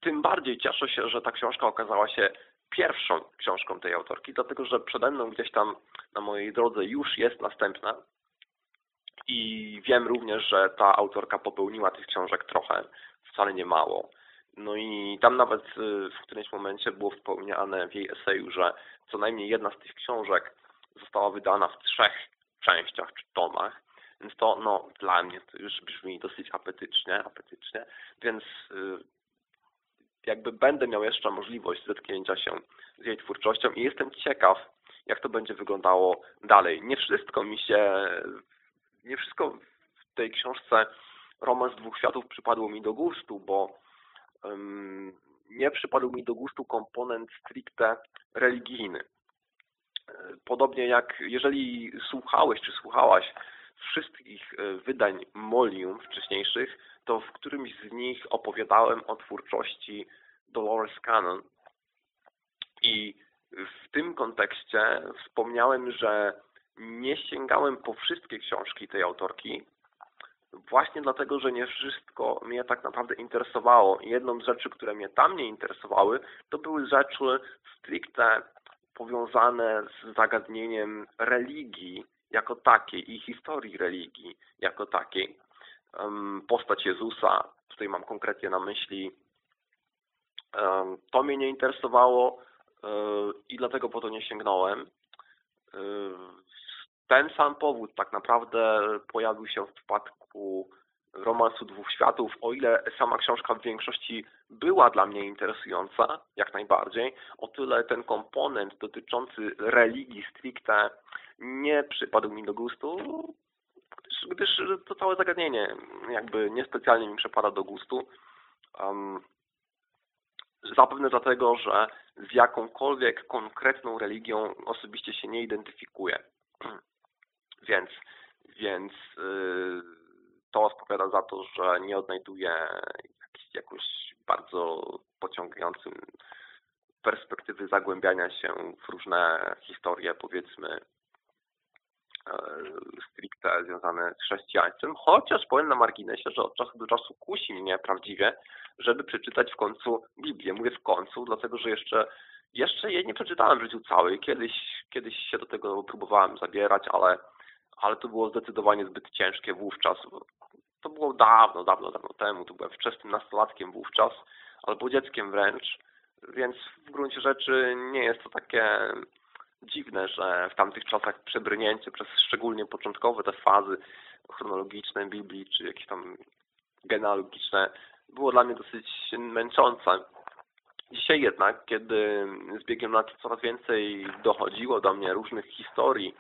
tym bardziej cieszę się, że ta książka okazała się pierwszą książką tej autorki, dlatego że przede mną gdzieś tam na mojej drodze już jest następna i wiem również, że ta autorka popełniła tych książek trochę, wcale nie mało. No i tam nawet y, w którymś momencie było wspomniane w jej eseju, że co najmniej jedna z tych książek została wydana w trzech częściach czy tomach, więc to no, dla mnie to już brzmi dosyć apetycznie, apetycznie więc y, jakby będę miał jeszcze możliwość zetknięcia się z jej twórczością i jestem ciekaw, jak to będzie wyglądało dalej. Nie wszystko mi się, nie wszystko w tej książce Romans dwóch światów przypadło mi do gustu, bo um, nie przypadł mi do gustu komponent stricte religijny. Podobnie jak jeżeli słuchałeś czy słuchałaś wszystkich e, wydań Molium wcześniejszych, to w którymś z nich opowiadałem o twórczości Dolores Cannon. I w tym kontekście wspomniałem, że nie sięgałem po wszystkie książki tej autorki, właśnie dlatego, że nie wszystko mnie tak naprawdę interesowało. Jedną z rzeczy, które mnie tam nie interesowały, to były rzeczy stricte powiązane z zagadnieniem religii jako takiej i historii religii jako takiej. Postać Jezusa, tutaj mam konkretnie na myśli, to mnie nie interesowało e, i dlatego po to nie sięgnąłem. E, ten sam powód tak naprawdę pojawił się w przypadku romansu dwóch światów, o ile sama książka w większości była dla mnie interesująca, jak najbardziej, o tyle ten komponent dotyczący religii stricte nie przypadł mi do gustu, gdyż to całe zagadnienie jakby niespecjalnie mi przypada do gustu. Um, zapewne dlatego, że z jakąkolwiek konkretną religią osobiście się nie identyfikuję. Więc, więc yy, to odpowiada za to, że nie odnajduję jakiś, bardzo pociągającym perspektywy zagłębiania się w różne historie, powiedzmy, e, stricte związane z chrześcijaństwem, chociaż powiem na marginesie, że od czasu do czasu kusi mnie prawdziwie, żeby przeczytać w końcu Biblię. Mówię w końcu, dlatego że jeszcze, jeszcze jej nie przeczytałem w życiu całej. Kiedyś, kiedyś się do tego próbowałem zabierać, ale, ale to było zdecydowanie zbyt ciężkie wówczas to było dawno, dawno, dawno temu, to byłem wczesnym nastolatkiem wówczas, albo dzieckiem wręcz, więc w gruncie rzeczy nie jest to takie dziwne, że w tamtych czasach przebrnięcie przez szczególnie początkowe te fazy chronologiczne Biblii, czy jakieś tam genealogiczne, było dla mnie dosyć męczące. Dzisiaj jednak, kiedy z biegiem lat coraz więcej dochodziło do mnie różnych historii,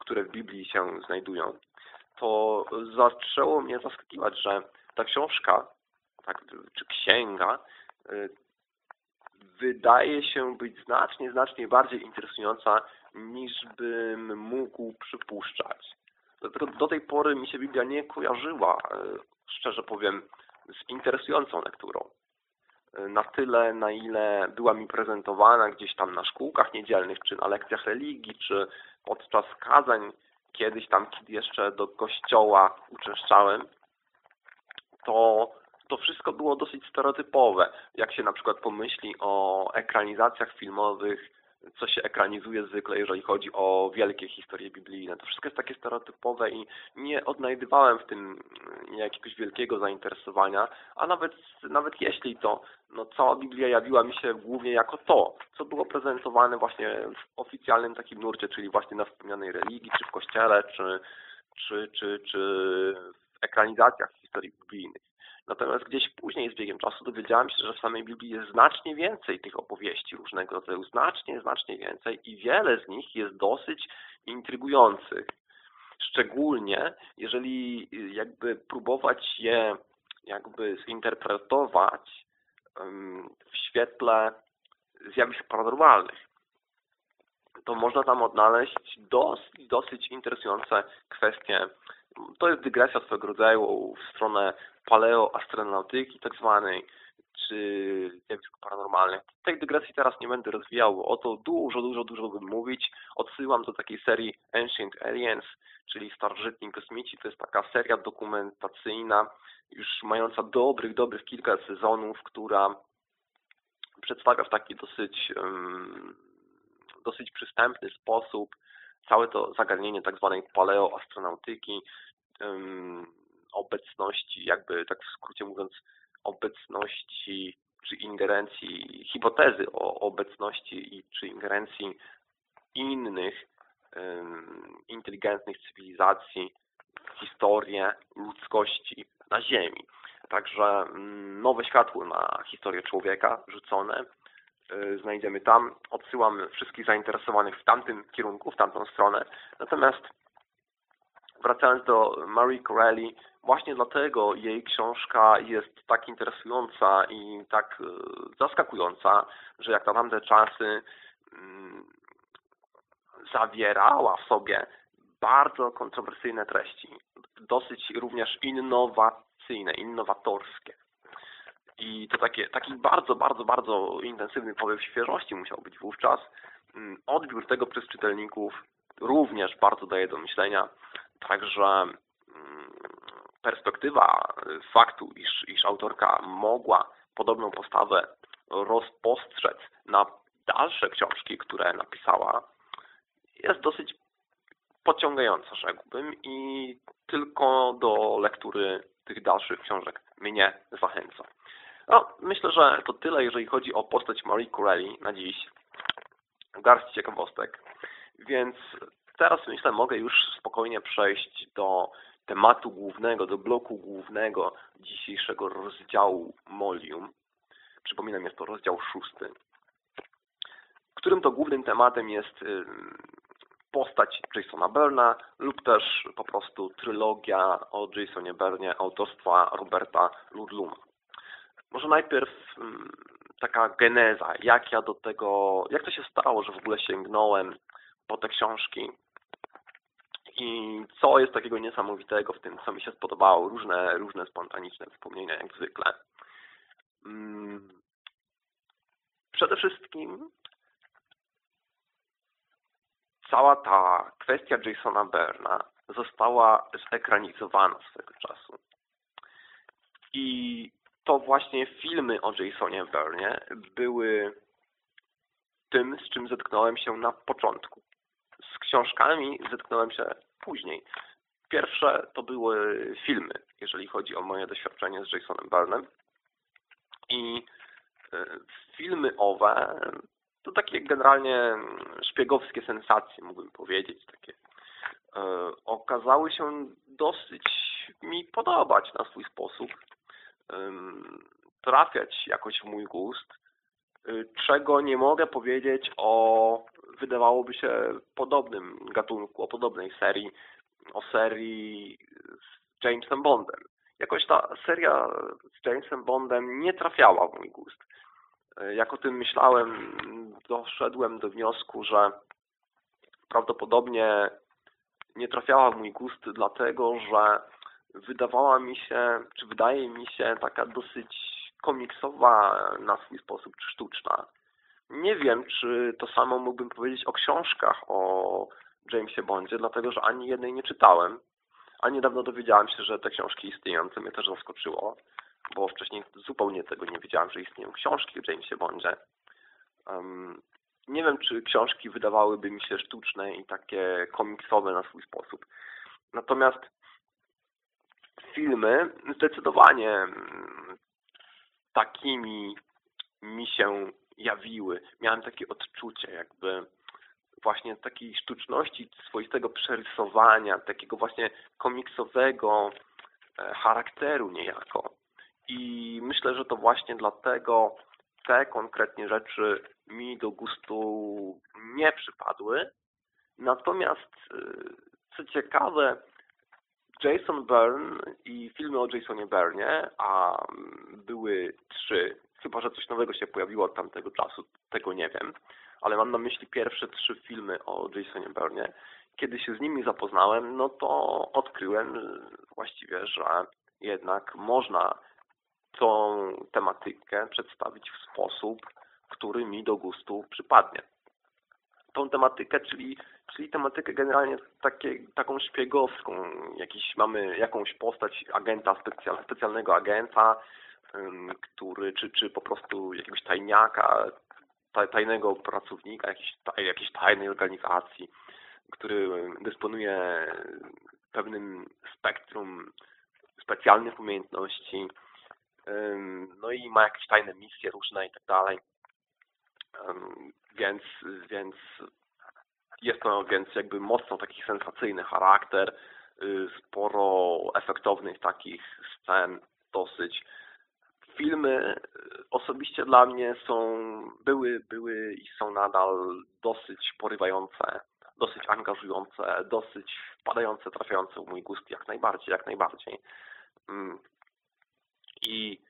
które w Biblii się znajdują, to zaczęło mnie zaskakiwać, że ta książka, tak, czy księga, y, wydaje się być znacznie, znacznie bardziej interesująca niż bym mógł przypuszczać. Dlatego do tej pory mi się Biblia nie kojarzyła, y, szczerze powiem, z interesującą lekturą. Y, na tyle, na ile była mi prezentowana gdzieś tam na szkółkach niedzielnych, czy na lekcjach religii, czy podczas kazań kiedyś tam, kiedy jeszcze do kościoła uczęszczałem, to to wszystko było dosyć stereotypowe. Jak się na przykład pomyśli o ekranizacjach filmowych, co się ekranizuje zwykle, jeżeli chodzi o wielkie historie biblijne. To wszystko jest takie stereotypowe i nie odnajdywałem w tym jakiegoś wielkiego zainteresowania, a nawet, nawet jeśli to, no cała Biblia jawiła mi się głównie jako to, co było prezentowane właśnie w oficjalnym takim nurcie, czyli właśnie na wspomnianej religii, czy w kościele, czy, czy, czy, czy w ekranizacjach historii biblijnych. Natomiast gdzieś później z biegiem czasu dowiedziałem się, że w samej Biblii jest znacznie więcej tych opowieści różnego rodzaju, znacznie, znacznie więcej i wiele z nich jest dosyć intrygujących. Szczególnie jeżeli jakby próbować je jakby zinterpretować w świetle zjawisk paranormalnych to można tam odnaleźć dosyć, dosyć interesujące kwestie. To jest dygresja swego rodzaju w stronę paleoastronautyki tak zwanej, czy zjawisk paranormalnych. Tej dygresji teraz nie będę rozwijał, o to dużo, dużo, dużo bym mówić. Odsyłam do takiej serii Ancient Aliens, czyli Starożytni Kosmici. To jest taka seria dokumentacyjna, już mająca dobrych, dobrych kilka sezonów, która przedstawia w taki dosyć, um, dosyć przystępny sposób całe to zagadnienie tak zwanej paleoastronautyki, obecności, jakby tak w skrócie mówiąc, obecności czy ingerencji, hipotezy o obecności czy ingerencji innych inteligentnych cywilizacji w historię ludzkości na Ziemi. Także um, nowe światło na historię człowieka rzucone znajdziemy tam. Odsyłam wszystkich zainteresowanych w tamtym kierunku, w tamtą stronę. Natomiast wracając do Marie Corelli, właśnie dlatego jej książka jest tak interesująca i tak e, zaskakująca, że jak na tamte czasy mm, zawierała w sobie bardzo kontrowersyjne treści, dosyć również innowacyjne, innowatorskie. I to takie, taki bardzo, bardzo, bardzo intensywny powiew świeżości musiał być wówczas. Mm, odbiór tego przez czytelników również bardzo daje do myślenia. Także mm, perspektywa faktu, iż, iż autorka mogła podobną postawę rozpostrzec na dalsze książki, które napisała, jest dosyć pociągająca, rzekłbym, i tylko do lektury tych dalszych książek mnie zachęca. No, myślę, że to tyle, jeżeli chodzi o postać Marie Corelli na dziś. Garść ciekawostek. Więc teraz myślę, mogę już spokojnie przejść do tematu głównego, do bloku głównego dzisiejszego rozdziału Molium. Przypominam, jest to rozdział szósty, którym to głównym tematem jest postać Jasona Berna lub też po prostu trylogia o Jasonie Bernie autorstwa Roberta Ludluma. Może najpierw taka geneza, jak ja do tego, jak to się stało, że w ogóle sięgnąłem po te książki i co jest takiego niesamowitego w tym, co mi się spodobało, różne, różne spontaniczne wspomnienia jak zwykle. Przede wszystkim cała ta kwestia Jasona Berna została zekranizowana swego czasu. I to właśnie filmy o Jasonie Bernie były tym, z czym zetknąłem się na początku. Z książkami zetknąłem się później. Pierwsze to były filmy, jeżeli chodzi o moje doświadczenie z Jasonem Bernem. I e, filmy owe to takie generalnie szpiegowskie sensacje, mógłbym powiedzieć, takie e, okazały się dosyć mi podobać na swój sposób, trafiać jakoś w mój gust, y, czego nie mogę powiedzieć o wydawałoby się podobnym gatunku, o podobnej serii, o serii z Jamesem Bondem. Jakoś ta seria z Jamesem Bondem nie trafiała w mój gust. Jak o tym myślałem, doszedłem do wniosku, że prawdopodobnie nie trafiała w mój gust dlatego, że wydawała mi się, czy wydaje mi się taka dosyć komiksowa na swój sposób, czy sztuczna. Nie wiem, czy to samo mógłbym powiedzieć o książkach o Jamesie Bondzie, dlatego że ani jednej nie czytałem, a niedawno dowiedziałem się, że te książki istnieją, co mnie też zaskoczyło bo wcześniej zupełnie tego nie wiedziałem, że istnieją książki o Jamesie Bondzie. Um, nie wiem, czy książki wydawałyby mi się sztuczne i takie komiksowe na swój sposób. Natomiast filmy zdecydowanie mm, takimi mi się jawiły. Miałem takie odczucie jakby właśnie takiej sztuczności, swoistego przerysowania, takiego właśnie komiksowego e, charakteru niejako. I myślę, że to właśnie dlatego te konkretnie rzeczy mi do gustu nie przypadły. Natomiast, y, co ciekawe, Jason Byrne i filmy o Jasonie Byrne, a były trzy, chyba że coś nowego się pojawiło od tamtego czasu, tego nie wiem, ale mam na myśli pierwsze trzy filmy o Jasonie Byrne. Kiedy się z nimi zapoznałem, no to odkryłem właściwie, że jednak można tą tematykę przedstawić w sposób, który mi do gustu przypadnie. Tą tematykę, czyli, czyli tematykę generalnie takie, taką szpiegowską. Jakiś, mamy jakąś postać agenta, specjal, specjalnego agenta, który, czy, czy po prostu jakiegoś tajniaka, tajnego pracownika, jakiejś, jakiejś tajnej organizacji, który dysponuje pewnym spektrum specjalnych umiejętności, no i ma jakieś tajne misje różne i tak dalej. Więc, więc jest to więc jakby mocno taki sensacyjny charakter, y, sporo efektownych takich scen, dosyć. Filmy y, osobiście dla mnie są, były, były i są nadal dosyć porywające, dosyć angażujące, dosyć wpadające, trafiające w mój gust jak najbardziej, jak najbardziej. Mm. I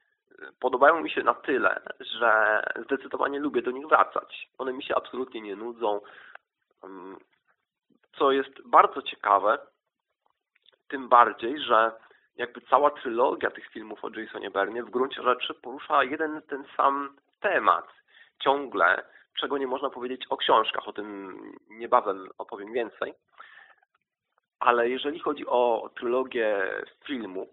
podobają mi się na tyle, że zdecydowanie lubię do nich wracać. One mi się absolutnie nie nudzą. Co jest bardzo ciekawe, tym bardziej, że jakby cała trylogia tych filmów o Jasonie Bernie w gruncie rzeczy porusza jeden ten sam temat. Ciągle, czego nie można powiedzieć o książkach, o tym niebawem opowiem więcej. Ale jeżeli chodzi o trylogię filmów,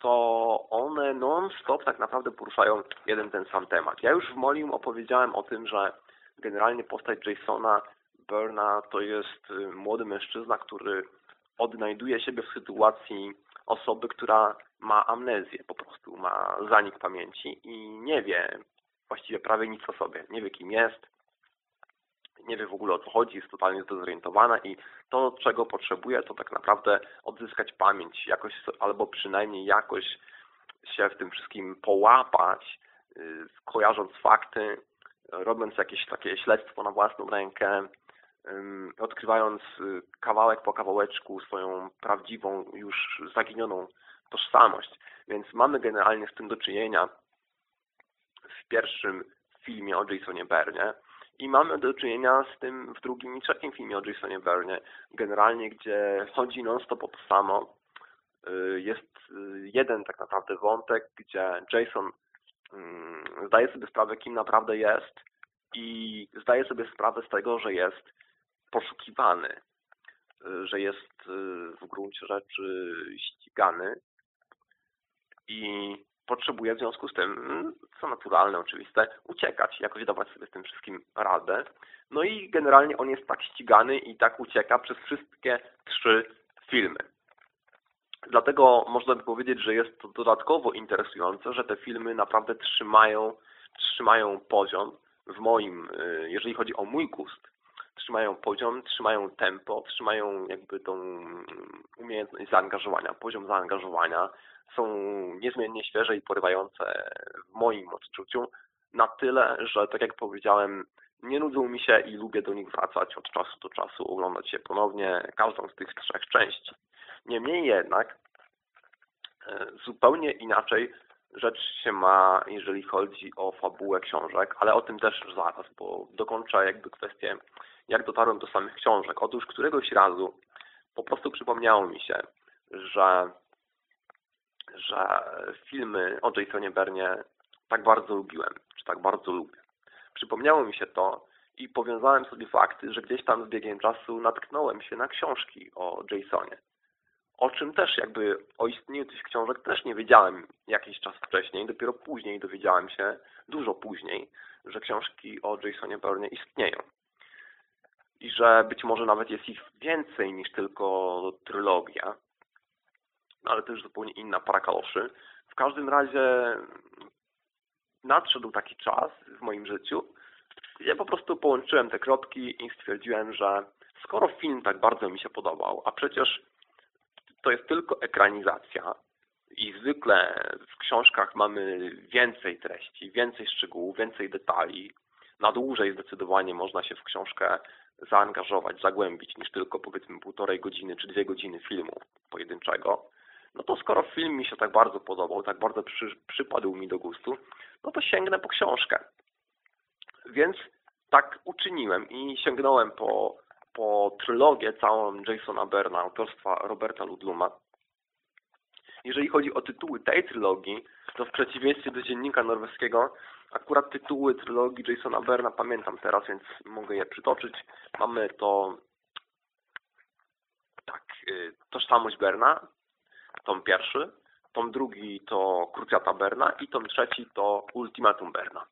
to one non-stop tak naprawdę poruszają jeden ten sam temat. Ja już w Molium opowiedziałem o tym, że generalnie postać Jasona Burna to jest y, młody mężczyzna, który odnajduje siebie w sytuacji osoby, która ma amnezję, po prostu ma zanik pamięci i nie wie właściwie prawie nic o sobie. Nie wie kim jest, nie wie w ogóle o co chodzi, jest totalnie zdezorientowana i to, czego potrzebuje, to tak naprawdę odzyskać pamięć jakoś, albo przynajmniej jakoś się w tym wszystkim połapać, y, kojarząc fakty, robiąc jakieś takie śledztwo na własną rękę, odkrywając y, kawałek po kawałeczku swoją prawdziwą, już zaginioną tożsamość. Więc mamy generalnie z tym do czynienia w pierwszym filmie o Jasonie Bernie i mamy do czynienia z tym w drugim i trzecim filmie o Jasonie Bernie, generalnie gdzie chodzi non-stop o to samo. Y, jest y, jeden tak naprawdę wątek, gdzie Jason mm, zdaje sobie sprawę, kim naprawdę jest i zdaje sobie sprawę z tego, że jest poszukiwany, y, że jest w gruncie rzeczy ścigany i potrzebuje w związku z tym, co naturalne, oczywiste, uciekać, jakoś dawać sobie z tym wszystkim radę. No i generalnie on jest tak ścigany i tak ucieka przez wszystkie trzy filmy. Dlatego można by powiedzieć, że jest to dodatkowo interesujące, że te filmy naprawdę trzymają, trzymają poziom w moim, y, jeżeli chodzi o mój gust, trzymają poziom, trzymają tempo, trzymają jakby tą umiejętność zaangażowania, poziom zaangażowania, są niezmiennie świeże i porywające w moim odczuciu na tyle, że tak jak powiedziałem, nie nudzą mi się i lubię do nich wracać od czasu do czasu, oglądać je ponownie, każdą z tych trzech części. Niemniej jednak e, zupełnie inaczej rzecz się ma, jeżeli chodzi o fabułę książek, ale o tym też zaraz, bo dokończę jakby kwestię, jak dotarłem do samych książek. Otóż któregoś razu po prostu przypomniało mi się, że że filmy o Jasonie Bernie tak bardzo lubiłem, czy tak bardzo lubię. Przypomniało mi się to i powiązałem sobie fakty, że gdzieś tam z biegiem czasu natknąłem się na książki o Jasonie. O czym też jakby o istnieniu tych książek też nie wiedziałem jakiś czas wcześniej, dopiero później dowiedziałem się, dużo później, że książki o Jasonie Bernie istnieją. I że być może nawet jest ich więcej niż tylko trylogia, no ale już zupełnie inna para kaloszy. W każdym razie nadszedł taki czas w moim życiu, gdzie po prostu połączyłem te kropki i stwierdziłem, że skoro film tak bardzo mi się podobał, a przecież to jest tylko ekranizacja i zwykle w książkach mamy więcej treści, więcej szczegółów, więcej detali, na dłużej zdecydowanie można się w książkę zaangażować, zagłębić niż tylko powiedzmy półtorej godziny czy dwie godziny filmu pojedynczego, no to skoro film mi się tak bardzo podobał, tak bardzo przy, przypadł mi do gustu, no to sięgnę po książkę. Więc tak uczyniłem i sięgnąłem po, po trylogię całą Jasona Berna, autorstwa Roberta Ludluma. Jeżeli chodzi o tytuły tej trylogii, to w przeciwieństwie do dziennika norweskiego, akurat tytuły trylogii Jasona Berna pamiętam teraz, więc mogę je przytoczyć. Mamy to tak, y, Tożsamość Berna, tom pierwszy, tom drugi to Krucjata Berna i tom trzeci to Ultimatum Berna.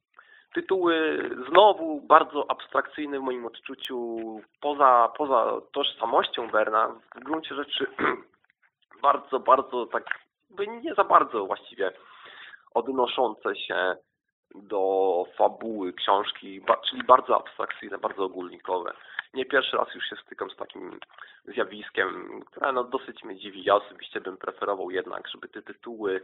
Tytuły znowu bardzo abstrakcyjne w moim odczuciu, poza, poza tożsamością Berna, w gruncie rzeczy bardzo, bardzo tak, nie za bardzo właściwie odnoszące się do fabuły książki, czyli bardzo abstrakcyjne, bardzo ogólnikowe. Nie pierwszy raz już się stykam z takim zjawiskiem, które no dosyć mnie dziwi. Ja osobiście bym preferował jednak, żeby te tytuły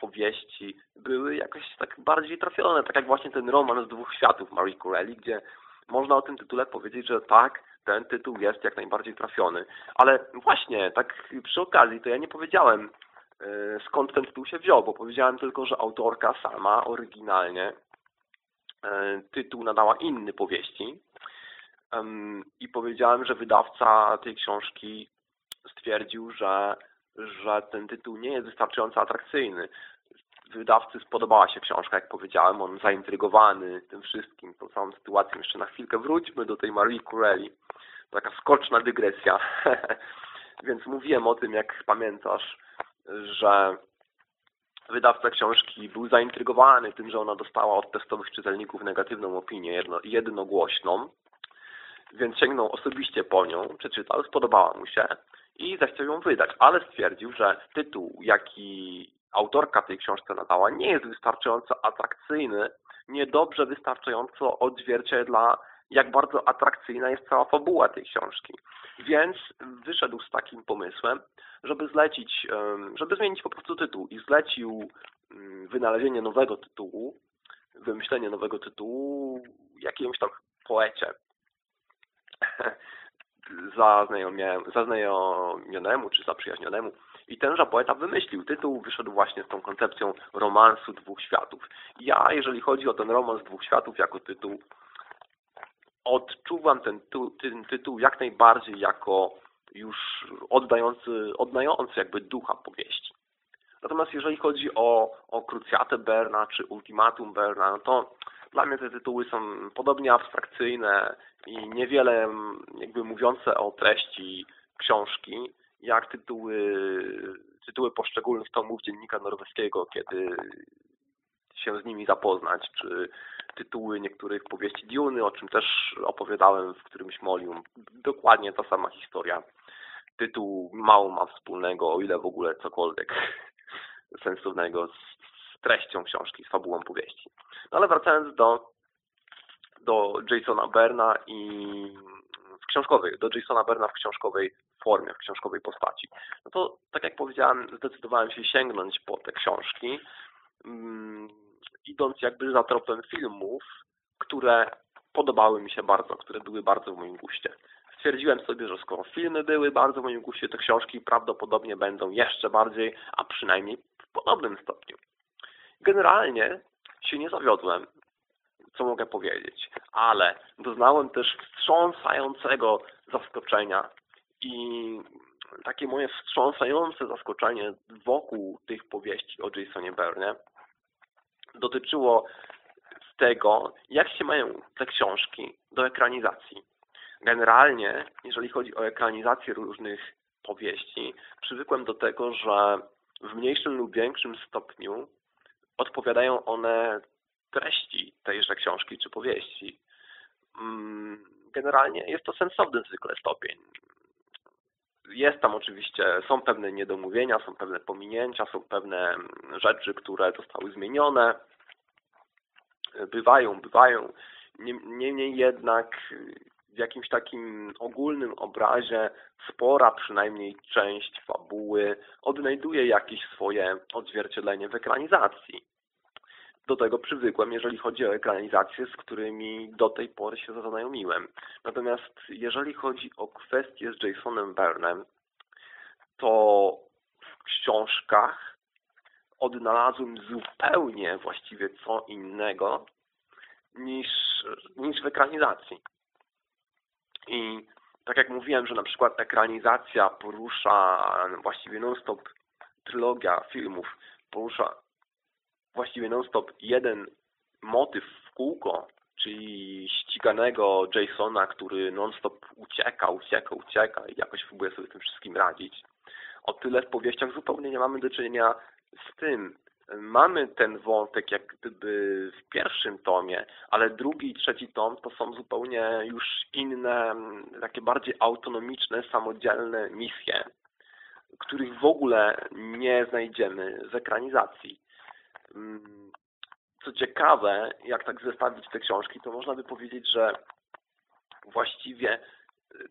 powieści były jakoś tak bardziej trafione, tak jak właśnie ten roman z dwóch światów Marie Corelli, gdzie można o tym tytule powiedzieć, że tak, ten tytuł jest jak najbardziej trafiony. Ale właśnie, tak przy okazji, to ja nie powiedziałem E, skąd ten tytuł się wziął, bo powiedziałem tylko, że autorka sama oryginalnie e, tytuł nadała inny powieści i powiedziałem, że wydawca tej książki stwierdził, że, że ten tytuł nie jest wystarczająco atrakcyjny. Wydawcy spodobała się książka, jak powiedziałem, on zaintrygowany tym wszystkim, tą całą sytuacją. Jeszcze na chwilkę wróćmy do tej Marie Corelli. Taka skoczna dygresja. Więc mówiłem o tym, jak pamiętasz, że wydawca książki był zaintrygowany tym, że ona dostała od testowych czytelników negatywną opinię jedno, jednogłośną, więc sięgnął osobiście po nią, przeczytał, spodobała mu się i zechciał ją wydać, ale stwierdził, że tytuł, jaki autorka tej książce nadała, nie jest wystarczająco atrakcyjny, niedobrze wystarczająco odzwierciedla jak bardzo atrakcyjna jest cała fabuła tej książki. Więc wyszedł z takim pomysłem, żeby zlecić, żeby zmienić po prostu tytuł i zlecił mm, wynalezienie nowego tytułu, wymyślenie nowego tytułu jakiemuś tam poecie zaznajomionemu czy zaprzyjaźnionemu. I tenże poeta wymyślił tytuł, wyszedł właśnie z tą koncepcją romansu dwóch światów. Ja, jeżeli chodzi o ten romans dwóch światów jako tytuł, odczuwam ten, ten tytuł jak najbardziej jako już oddający, oddający jakby ducha powieści. Natomiast jeżeli chodzi o, o Krucjatę Berna czy Ultimatum Berna, no to dla mnie te tytuły są podobnie abstrakcyjne i niewiele jakby mówiące o treści książki, jak tytuły, tytuły poszczególnych tomów dziennika norweskiego, kiedy się z nimi zapoznać, czy tytuły niektórych powieści Duny, o czym też opowiadałem w którymś molium. Dokładnie ta sama historia. Tytuł mało ma wspólnego, o ile w ogóle cokolwiek sensownego z, treścią książki, z fabułą powieści. No ale wracając do, do Jasona Berna i w książkowej, do Jasona Berna w książkowej formie, w książkowej postaci. No to, tak jak powiedziałem, zdecydowałem się sięgnąć po te książki, mm, idąc jakby za tropem filmów, które podobały mi się bardzo, które były bardzo w moim guście. Stwierdziłem sobie, że skoro filmy były bardzo w moim guście, to książki prawdopodobnie będą jeszcze bardziej, a przynajmniej w podobnym stopniu. Generalnie się nie zawiodłem, co mogę powiedzieć, ale doznałem też wstrząsającego zaskoczenia i takie moje wstrząsające zaskoczenie wokół tych powieści o Jasonie Bernie dotyczyło tego, jak się mają te książki do ekranizacji. Generalnie, jeżeli chodzi o ekranizację różnych powieści, przywykłem do tego, że w mniejszym lub większym stopniu odpowiadają one treści tejże książki czy powieści. Mm, generalnie jest to sensowny zwykle stopień. Jest tam oczywiście, są pewne niedomówienia, są pewne pominięcia, są pewne rzeczy, które zostały zmienione. Bywają, bywają. Niemniej jednak w jakimś takim ogólnym obrazie spora przynajmniej część fabuły odnajduje jakieś swoje odzwierciedlenie w ekranizacji. Do tego przywykłem, jeżeli chodzi o ekranizacje, z którymi do tej pory się zaznajomiłem. Natomiast jeżeli chodzi o kwestie z Jasonem Byrnem, to w książkach odnalazłem zupełnie właściwie co innego niż, niż w ekranizacji. I tak jak mówiłem, że na przykład ekranizacja porusza właściwie non-stop trylogia filmów, porusza właściwie non-stop jeden motyw w kółko, czyli ściganego Jasona, który non-stop ucieka, ucieka, ucieka i jakoś próbuje sobie z tym wszystkim radzić. O tyle w powieściach zupełnie nie mamy do czynienia z tym, mamy ten wątek jak gdyby w pierwszym tomie, ale drugi i trzeci tom to są zupełnie już inne, takie bardziej autonomiczne, samodzielne misje, których w ogóle nie znajdziemy z ekranizacji. Mm, co ciekawe, jak tak zestawić te książki, to można by powiedzieć, że właściwie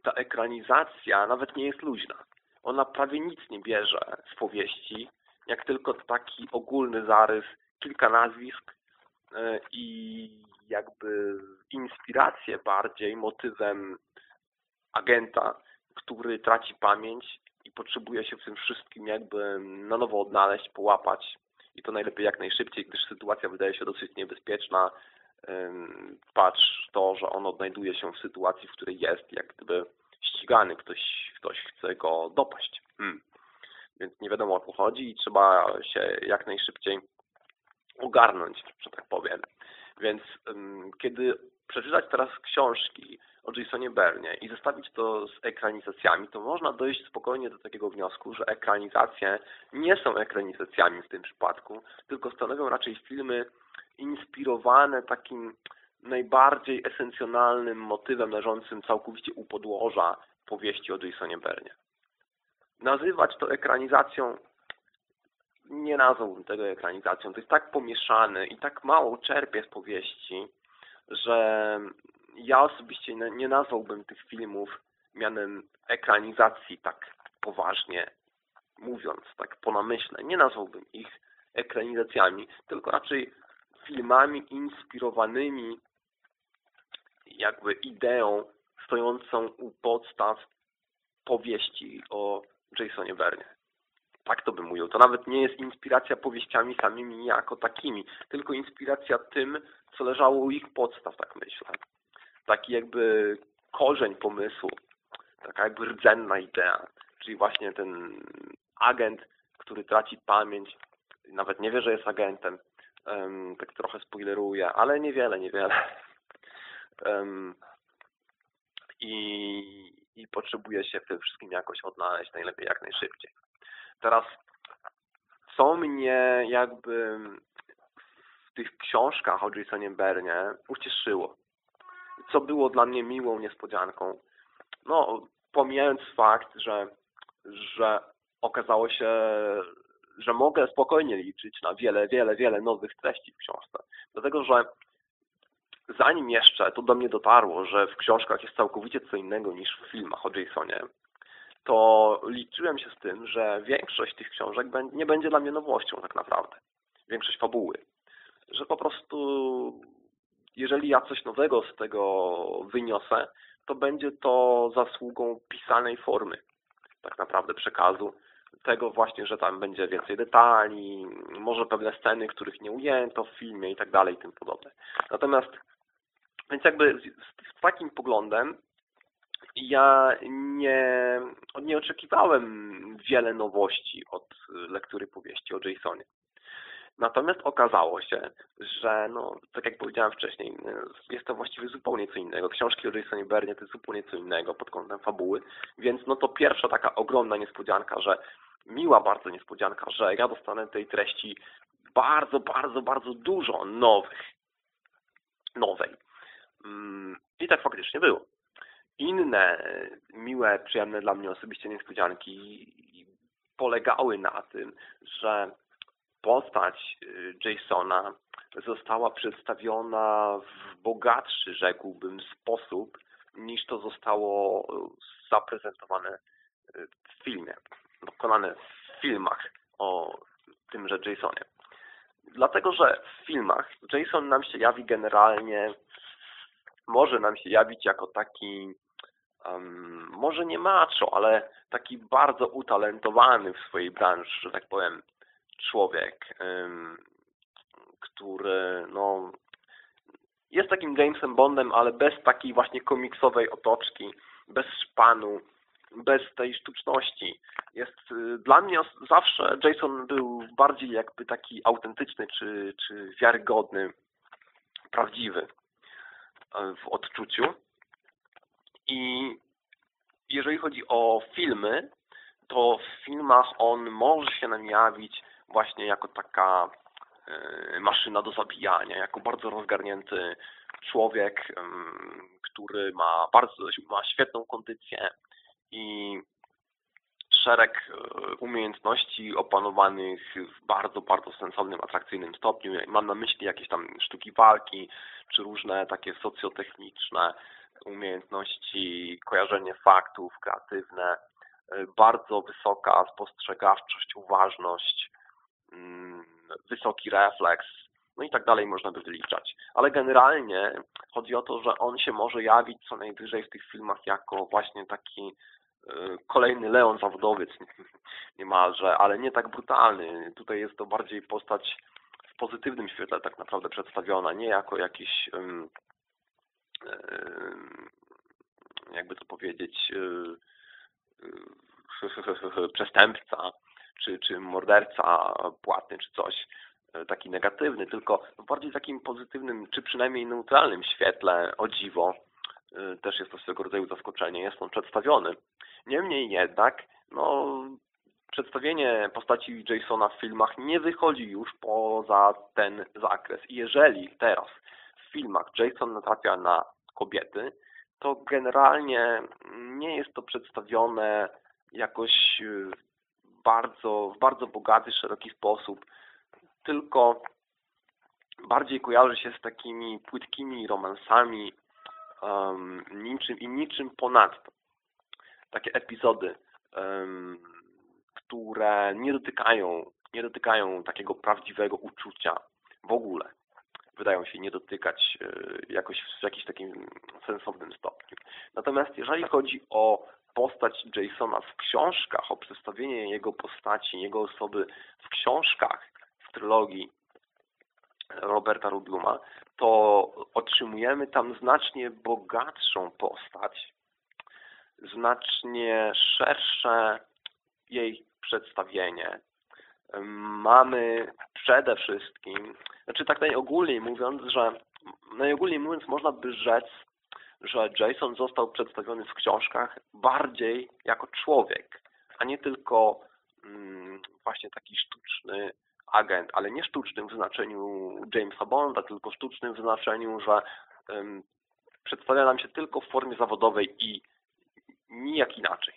ta ekranizacja nawet nie jest luźna. Ona prawie nic nie bierze z powieści, jak tylko taki ogólny zarys, kilka nazwisk e, i jakby inspirację bardziej motywem agenta, który traci pamięć i potrzebuje się w tym wszystkim jakby na nowo odnaleźć, połapać i to najlepiej jak najszybciej, gdyż sytuacja wydaje się dosyć niebezpieczna. Patrz to, że on odnajduje się w sytuacji, w której jest jak gdyby ścigany, ktoś, ktoś chce go dopaść. Hmm więc nie wiadomo o co chodzi i trzeba się jak najszybciej ogarnąć, że tak powiem. Więc kiedy przeczytać teraz książki o Jasonie Bernie i zestawić to z ekranizacjami, to można dojść spokojnie do takiego wniosku, że ekranizacje nie są ekranizacjami w tym przypadku, tylko stanowią raczej filmy inspirowane takim najbardziej esencjonalnym motywem leżącym całkowicie u podłoża powieści o Jasonie Bernie nazywać to ekranizacją, nie nazwałbym tego ekranizacją. To jest tak pomieszane i tak mało czerpie z powieści, że ja osobiście nie nazwałbym tych filmów mianem ekranizacji tak poważnie mówiąc, tak po namyśle. Nie nazwałbym ich ekranizacjami, tylko raczej filmami inspirowanymi jakby ideą stojącą u podstaw powieści o Jasonie Bernie. Tak to bym mówił. To nawet nie jest inspiracja powieściami samymi jako takimi, tylko inspiracja tym, co leżało u ich podstaw, tak myślę. Taki jakby korzeń pomysłu, taka jakby rdzenna idea, czyli właśnie ten agent, który traci pamięć, nawet nie wie, że jest agentem, um, tak trochę spoileruje, ale niewiele, niewiele. Um, i, I potrzebuje się w tym wszystkim jakoś odnaleźć, najlepiej jak najszybciej. Teraz, co mnie jakby w tych książkach o Jasonie Bernie ucieszyło, co było dla mnie miłą niespodzianką, no pomijając fakt, że, że okazało się, że mogę spokojnie liczyć na wiele, wiele, wiele nowych treści w książce. Dlatego, że zanim jeszcze to do mnie dotarło, że w książkach jest całkowicie co innego niż w filmach o Jasonie, to liczyłem się z tym, że większość tych książek nie będzie dla mnie nowością tak naprawdę. Większość fabuły. Że po prostu jeżeli ja coś nowego z tego wyniosę, to będzie to zasługą pisanej formy tak naprawdę przekazu. Tego właśnie, że tam będzie więcej detali, może pewne sceny, których nie ujęto w filmie i tak dalej i tym podobne. Natomiast więc jakby z, z takim poglądem ja nie, nie oczekiwałem wiele nowości od lektury powieści o Jasonie. Natomiast okazało się, że no, tak jak powiedziałem wcześniej, jest to właściwie zupełnie co innego. Książki o Jasonie Bernie to jest zupełnie co innego pod kątem fabuły, więc no to pierwsza taka ogromna niespodzianka, że miła bardzo niespodzianka, że ja dostanę tej treści bardzo, bardzo, bardzo dużo nowych, nowej. Mm, I tak faktycznie było. Inne miłe, przyjemne dla mnie osobiście niespodzianki polegały na tym, że postać y, Jasona została przedstawiona w bogatszy, rzekłbym, sposób niż to zostało y, zaprezentowane w filmie, dokonane w filmach o tymże Jasonie. Dlatego, że w filmach Jason nam się jawi generalnie może nam się jawić jako taki um, może nie macho, ale taki bardzo utalentowany w swojej branży, że tak powiem, człowiek, um, który no, jest takim Jamesem Bondem, ale bez takiej właśnie komiksowej otoczki, bez szpanu, bez tej sztuczności. Jest y, dla mnie zawsze Jason był bardziej jakby taki autentyczny czy, czy wiarygodny, prawdziwy w odczuciu. I jeżeli chodzi o filmy, to w filmach on może się nam jawić właśnie jako taka e, maszyna do zabijania, jako bardzo rozgarnięty człowiek, który ma bardzo ma świetną kondycję i szereg e, umiejętności opanowanych w bardzo, bardzo sensownym, atrakcyjnym stopniu. Mam na myśli jakieś tam sztuki walki, czy różne takie socjotechniczne umiejętności, kojarzenie faktów, kreatywne, e, bardzo wysoka spostrzegawczość, uważność, mm, wysoki refleks, no i tak dalej można by wyliczać. Ale generalnie chodzi o to, że on się może jawić co najwyżej w tych filmach jako właśnie taki kolejny Leon zawodowiec niemalże, ale nie tak brutalny. Tutaj jest to bardziej postać w pozytywnym świetle tak naprawdę przedstawiona, nie jako jakiś jakby to powiedzieć e, przestępca, czy, czy morderca płatny, czy coś e, taki negatywny, tylko w bardziej takim pozytywnym, czy przynajmniej neutralnym świetle, o dziwo, też jest to swego rodzaju zaskoczenie, jest on przedstawiony. Niemniej jednak, no, przedstawienie postaci Jasona w filmach nie wychodzi już poza ten zakres. I jeżeli teraz w filmach Jason natrafia na kobiety, to generalnie nie jest to przedstawione jakoś y, bardzo, w bardzo bogaty, szeroki sposób, tylko bardziej kojarzy się z takimi płytkimi romansami um, niczym i niczym ponadto. Takie epizody, um, które nie dotykają, nie dotykają takiego prawdziwego uczucia w ogóle. Wydają się nie dotykać y, jakoś w jakimś takim sensownym stopniu. Natomiast jeżeli chodzi o postać Jasona w książkach, o przedstawienie jego postaci, jego osoby w książkach, w trylogii Roberta Rudluma, to otrzymujemy tam znacznie bogatszą postać, znacznie szersze jej przedstawienie. Mamy przede wszystkim, znaczy tak najogólniej mówiąc, że najogólniej mówiąc można by rzec, że Jason został przedstawiony w książkach bardziej jako człowiek, a nie tylko mm, właśnie taki sztuczny agent, ale nie sztucznym w znaczeniu Jamesa Bonda, tylko sztucznym w znaczeniu, że um, przedstawia nam się tylko w formie zawodowej i nijak inaczej.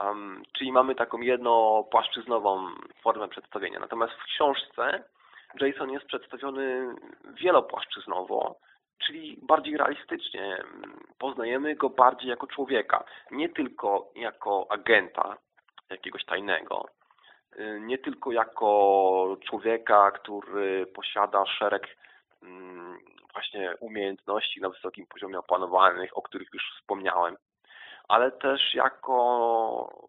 Um, czyli mamy taką jednopłaszczyznową formę przedstawienia. Natomiast w książce Jason jest przedstawiony wielopłaszczyznowo, czyli bardziej realistycznie. Poznajemy go bardziej jako człowieka, nie tylko jako agenta jakiegoś tajnego, nie tylko jako człowieka, który posiada szereg mm, właśnie umiejętności na wysokim poziomie opanowanych, o których już wspomniałem, ale też jako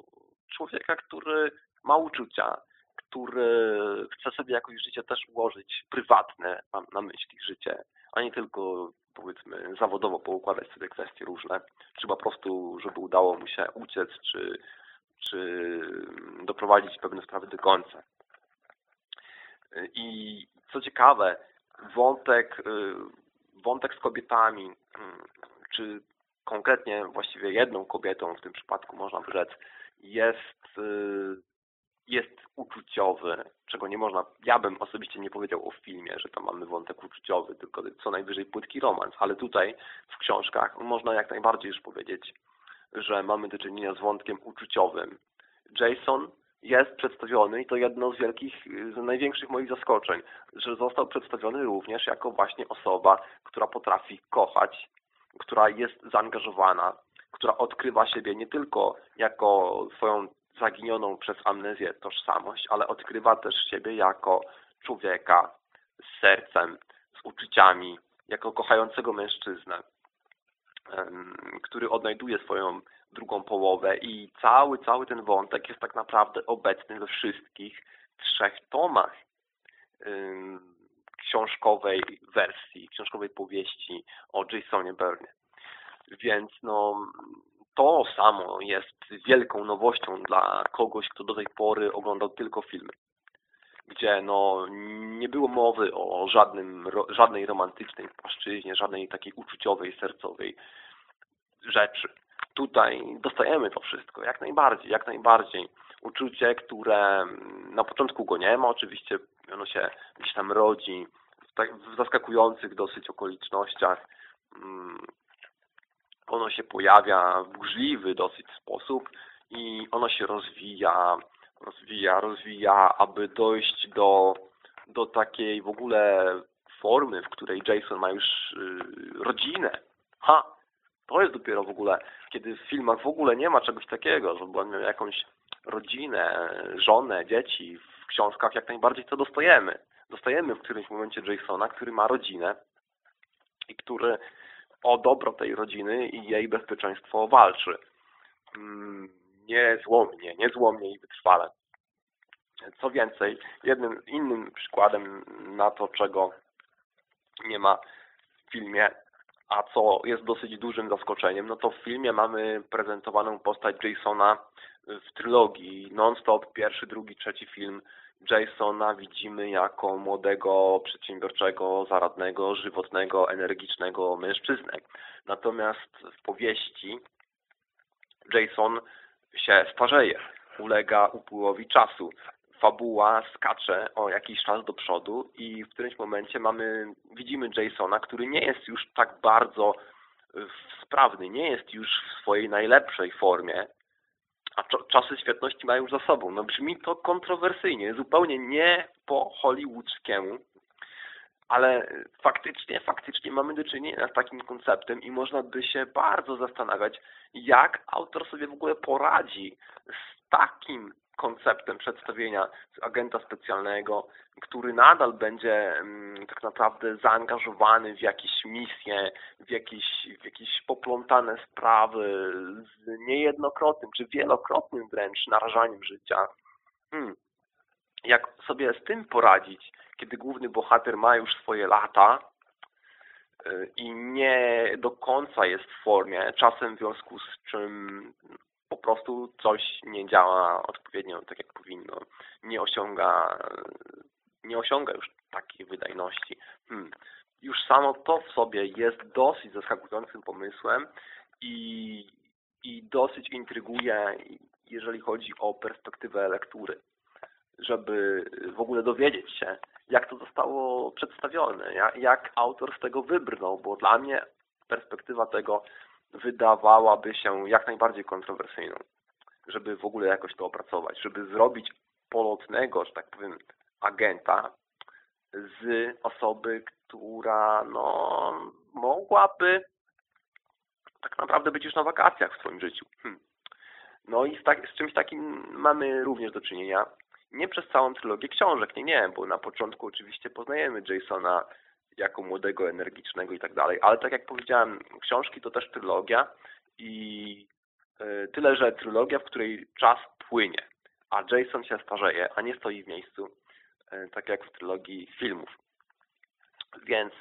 człowieka, który ma uczucia, który chce sobie jakoś życie też ułożyć prywatne, mam na myśli życie, a nie tylko powiedzmy zawodowo poukładać sobie kwestie różne, czy po prostu, żeby udało mu się uciec, czy czy doprowadzić pewne sprawy do końca. I co ciekawe, wątek, y, wątek z kobietami, mm, czy konkretnie właściwie jedną kobietą w tym przypadku można by rzec, jest, y, jest uczuciowy, czego nie można, ja bym osobiście nie powiedział o filmie, że tam mamy wątek uczuciowy, tylko co najwyżej płytki romans, ale tutaj w książkach można jak najbardziej już powiedzieć, że mamy do czynienia z wątkiem uczuciowym. Jason jest przedstawiony i to jedno z wielkich, z największych moich zaskoczeń, że został przedstawiony również jako właśnie osoba, która potrafi kochać, która jest zaangażowana, która odkrywa siebie nie tylko jako swoją zaginioną przez amnezję tożsamość, ale odkrywa też siebie jako człowieka z sercem, z uczuciami, jako kochającego mężczyznę który odnajduje swoją drugą połowę i cały, cały ten wątek jest tak naprawdę obecny we wszystkich trzech tomach książkowej wersji, książkowej powieści o Jasonie Byrne. Więc no, to samo jest wielką nowością dla kogoś, kto do tej pory oglądał tylko filmy gdzie no, nie było mowy o żadnym, żadnej romantycznej płaszczyźnie, żadnej takiej uczuciowej, sercowej rzeczy. Tutaj dostajemy to wszystko, jak najbardziej, jak najbardziej. Uczucie, które na początku go nie ma, oczywiście ono się gdzieś tam rodzi w, tak, zaskakujących dosyć okolicznościach. Mm, ono się pojawia w burzliwy dosyć sposób i ono się rozwija, rozwija, rozwija, aby dojść do, do takiej w ogóle formy, w której Jason ma już yy, rodzinę. Ha! To jest dopiero w ogóle, kiedy w filmach w ogóle nie ma czegoś takiego, żeby on miał jakąś rodzinę, żonę, dzieci. W książkach jak najbardziej to dostajemy. Dostajemy w którymś momencie Jasona, który ma rodzinę i który o dobro tej rodziny i jej bezpieczeństwo walczy. Mm, niezłomnie, niezłomnie i wytrwale. Co więcej, jednym innym przykładem na to, czego nie ma w filmie, a co jest dosyć dużym zaskoczeniem, no to w filmie mamy prezentowaną postać Jasona w trylogii non-stop, pierwszy, drugi, trzeci film Jasona widzimy jako młodego, przedsiębiorczego, zaradnego, żywotnego, energicznego mężczyznę. Natomiast w powieści Jason się starzeje, ulega upływowi czasu. Fabuła skacze o jakiś czas do przodu i w którymś momencie mamy, widzimy Jasona, który nie jest już tak bardzo sprawny, nie jest już w swojej najlepszej formie, a czasy świetności mają już za sobą. No brzmi to kontrowersyjnie, zupełnie nie po hollywoodzkiemu, ale faktycznie, faktycznie mamy do czynienia z takim konceptem i można by się bardzo zastanawiać, jak autor sobie w ogóle poradzi z takim konceptem przedstawienia agenta specjalnego, który nadal będzie mm, tak naprawdę zaangażowany w jakieś misje, w jakieś, w jakieś poplątane sprawy z niejednokrotnym czy wielokrotnym wręcz narażaniem życia. Hmm. Jak sobie z tym poradzić, kiedy główny bohater ma już swoje lata y, i nie do końca jest w formie, czasem w związku z czym po prostu coś nie działa odpowiednio tak jak powinno, nie osiąga, nie osiąga już takiej wydajności. Hmm. Już samo to w sobie jest dosyć zaskakującym pomysłem i, i dosyć intryguje, jeżeli chodzi o perspektywę lektury, żeby w ogóle dowiedzieć się, jak to zostało przedstawione, jak, autor z tego wybrnął, bo dla mnie perspektywa tego wydawałaby się jak najbardziej kontrowersyjną, żeby w ogóle jakoś to opracować, żeby zrobić polotnego, że tak powiem, agenta z osoby, która no, mogłaby tak naprawdę być już na wakacjach w swoim życiu. Hmm. No i z, tak, z czymś takim mamy również do czynienia. Nie przez całą trylogię książek, nie, nie, bo na początku oczywiście poznajemy Jasona jako młodego, energicznego i tak dalej. Ale tak jak powiedziałem, książki to też trylogia i e, tyle, że trylogia, w której czas płynie, a Jason się starzeje, a nie stoi w miejscu, e, tak jak w trylogii filmów. Więc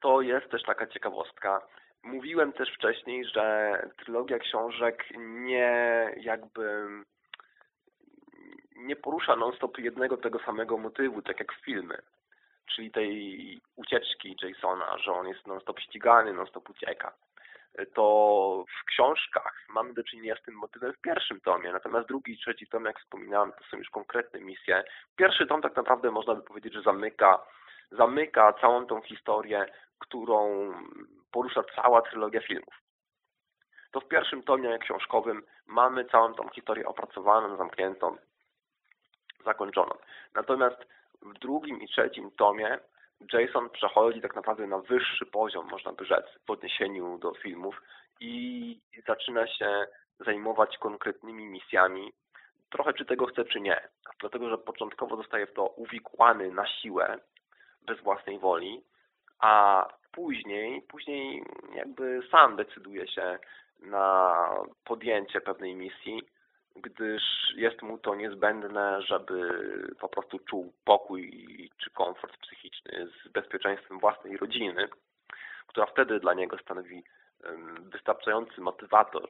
to jest też taka ciekawostka. Mówiłem też wcześniej, że trylogia książek nie jakby nie porusza non-stop jednego tego samego motywu, tak jak filmy czyli tej ucieczki Jasona, że on jest non-stop ścigany, non-stop ucieka, to w książkach mamy do czynienia z tym motywem w pierwszym tomie, natomiast drugi i trzeci tom, jak wspominałem, to są już konkretne misje. Pierwszy tom tak naprawdę można by powiedzieć, że zamyka, zamyka całą tą historię, którą porusza cała trylogia filmów. To w pierwszym tomie książkowym mamy całą tą historię opracowaną, zamkniętą, zakończoną. Natomiast w drugim i trzecim tomie Jason przechodzi tak naprawdę na wyższy poziom, można by rzec, w odniesieniu do filmów i zaczyna się zajmować konkretnymi misjami. Trochę czy tego chce, czy nie. Dlatego, że początkowo zostaje w to uwikłany na siłę, bez własnej woli, a później, później jakby sam decyduje się na podjęcie pewnej misji gdyż jest mu to niezbędne, żeby po prostu czuł pokój czy komfort psychiczny z bezpieczeństwem własnej rodziny, która wtedy dla niego stanowi wystarczający motywator.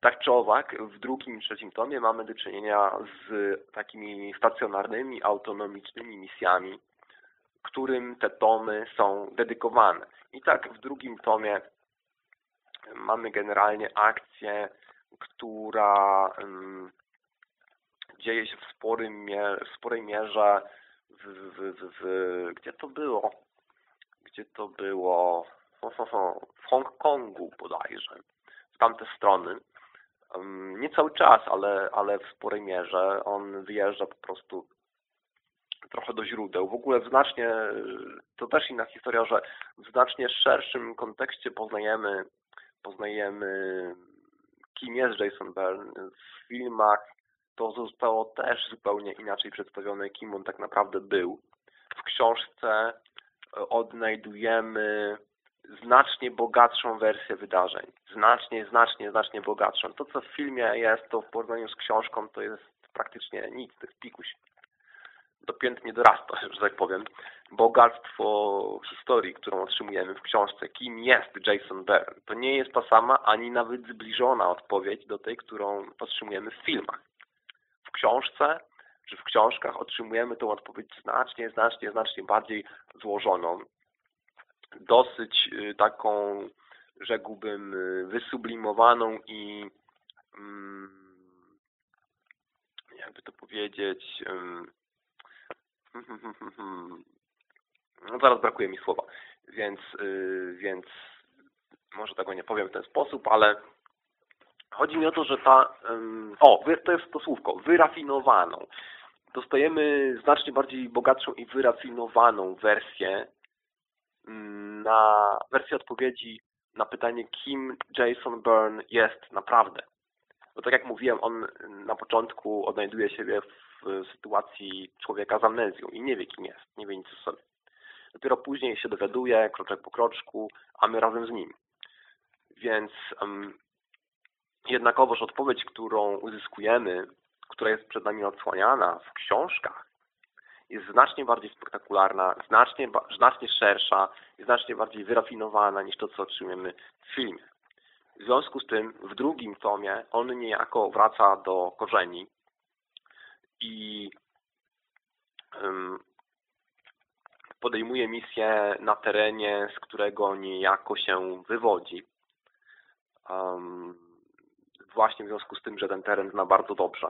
Tak czy owak, w drugim i trzecim tomie mamy do czynienia z takimi stacjonarnymi, autonomicznymi misjami, którym te tomy są dedykowane. I tak w drugim tomie mamy generalnie akcję która dzieje się w, sporym w sporej mierze w, w, w, gdzie to było? Gdzie to było? W Hongkongu bodajże. Z tamte strony. Nie cały czas, ale, ale w sporej mierze. On wyjeżdża po prostu trochę do źródeł. W ogóle w znacznie, to też inna historia, że w znacznie szerszym kontekście poznajemy, poznajemy kim jest Jason Bourne. W filmach to zostało też zupełnie inaczej przedstawione, kim on tak naprawdę był. W książce e, odnajdujemy znacznie bogatszą wersję wydarzeń. Znacznie, znacznie, znacznie bogatszą. To, co w filmie jest, to w porównaniu z książką, to jest praktycznie nic, to jest pikuś dopiętnie dorasta, że tak powiem, bogactwo historii, którą otrzymujemy w książce, kim jest Jason Byrne. To nie jest ta sama, ani nawet zbliżona odpowiedź do tej, którą otrzymujemy w filmach. W książce czy w książkach otrzymujemy tą odpowiedź znacznie, znacznie, znacznie bardziej złożoną, dosyć y, taką, rzekłbym, y, wysublimowaną i mm, jakby to powiedzieć, no zaraz brakuje mi słowa, więc, yy, więc może tego nie powiem w ten sposób, ale chodzi mi o to, że ta, yy, o, to jest to słówko, wyrafinowaną. Dostajemy znacznie bardziej bogatszą i wyrafinowaną wersję mm, na wersję odpowiedzi na pytanie, kim Jason Byrne jest naprawdę. Bo tak jak mówiłem, on na początku odnajduje siebie w sytuacji człowieka z amnezją i nie wie, kim jest, nie wie nic o sobie. Dopiero później się dowiaduje, kroczek po kroczku, a my razem z nim. Więc um, jednakowoż odpowiedź, którą uzyskujemy, która jest przed nami odsłaniana w książkach, jest znacznie bardziej spektakularna, znacznie, znacznie szersza i znacznie bardziej wyrafinowana niż to, co otrzymujemy w filmie. W związku z tym w drugim tomie on niejako wraca do korzeni i podejmuje misję na terenie, z którego niejako się wywodzi. Właśnie w związku z tym, że ten teren zna bardzo dobrze.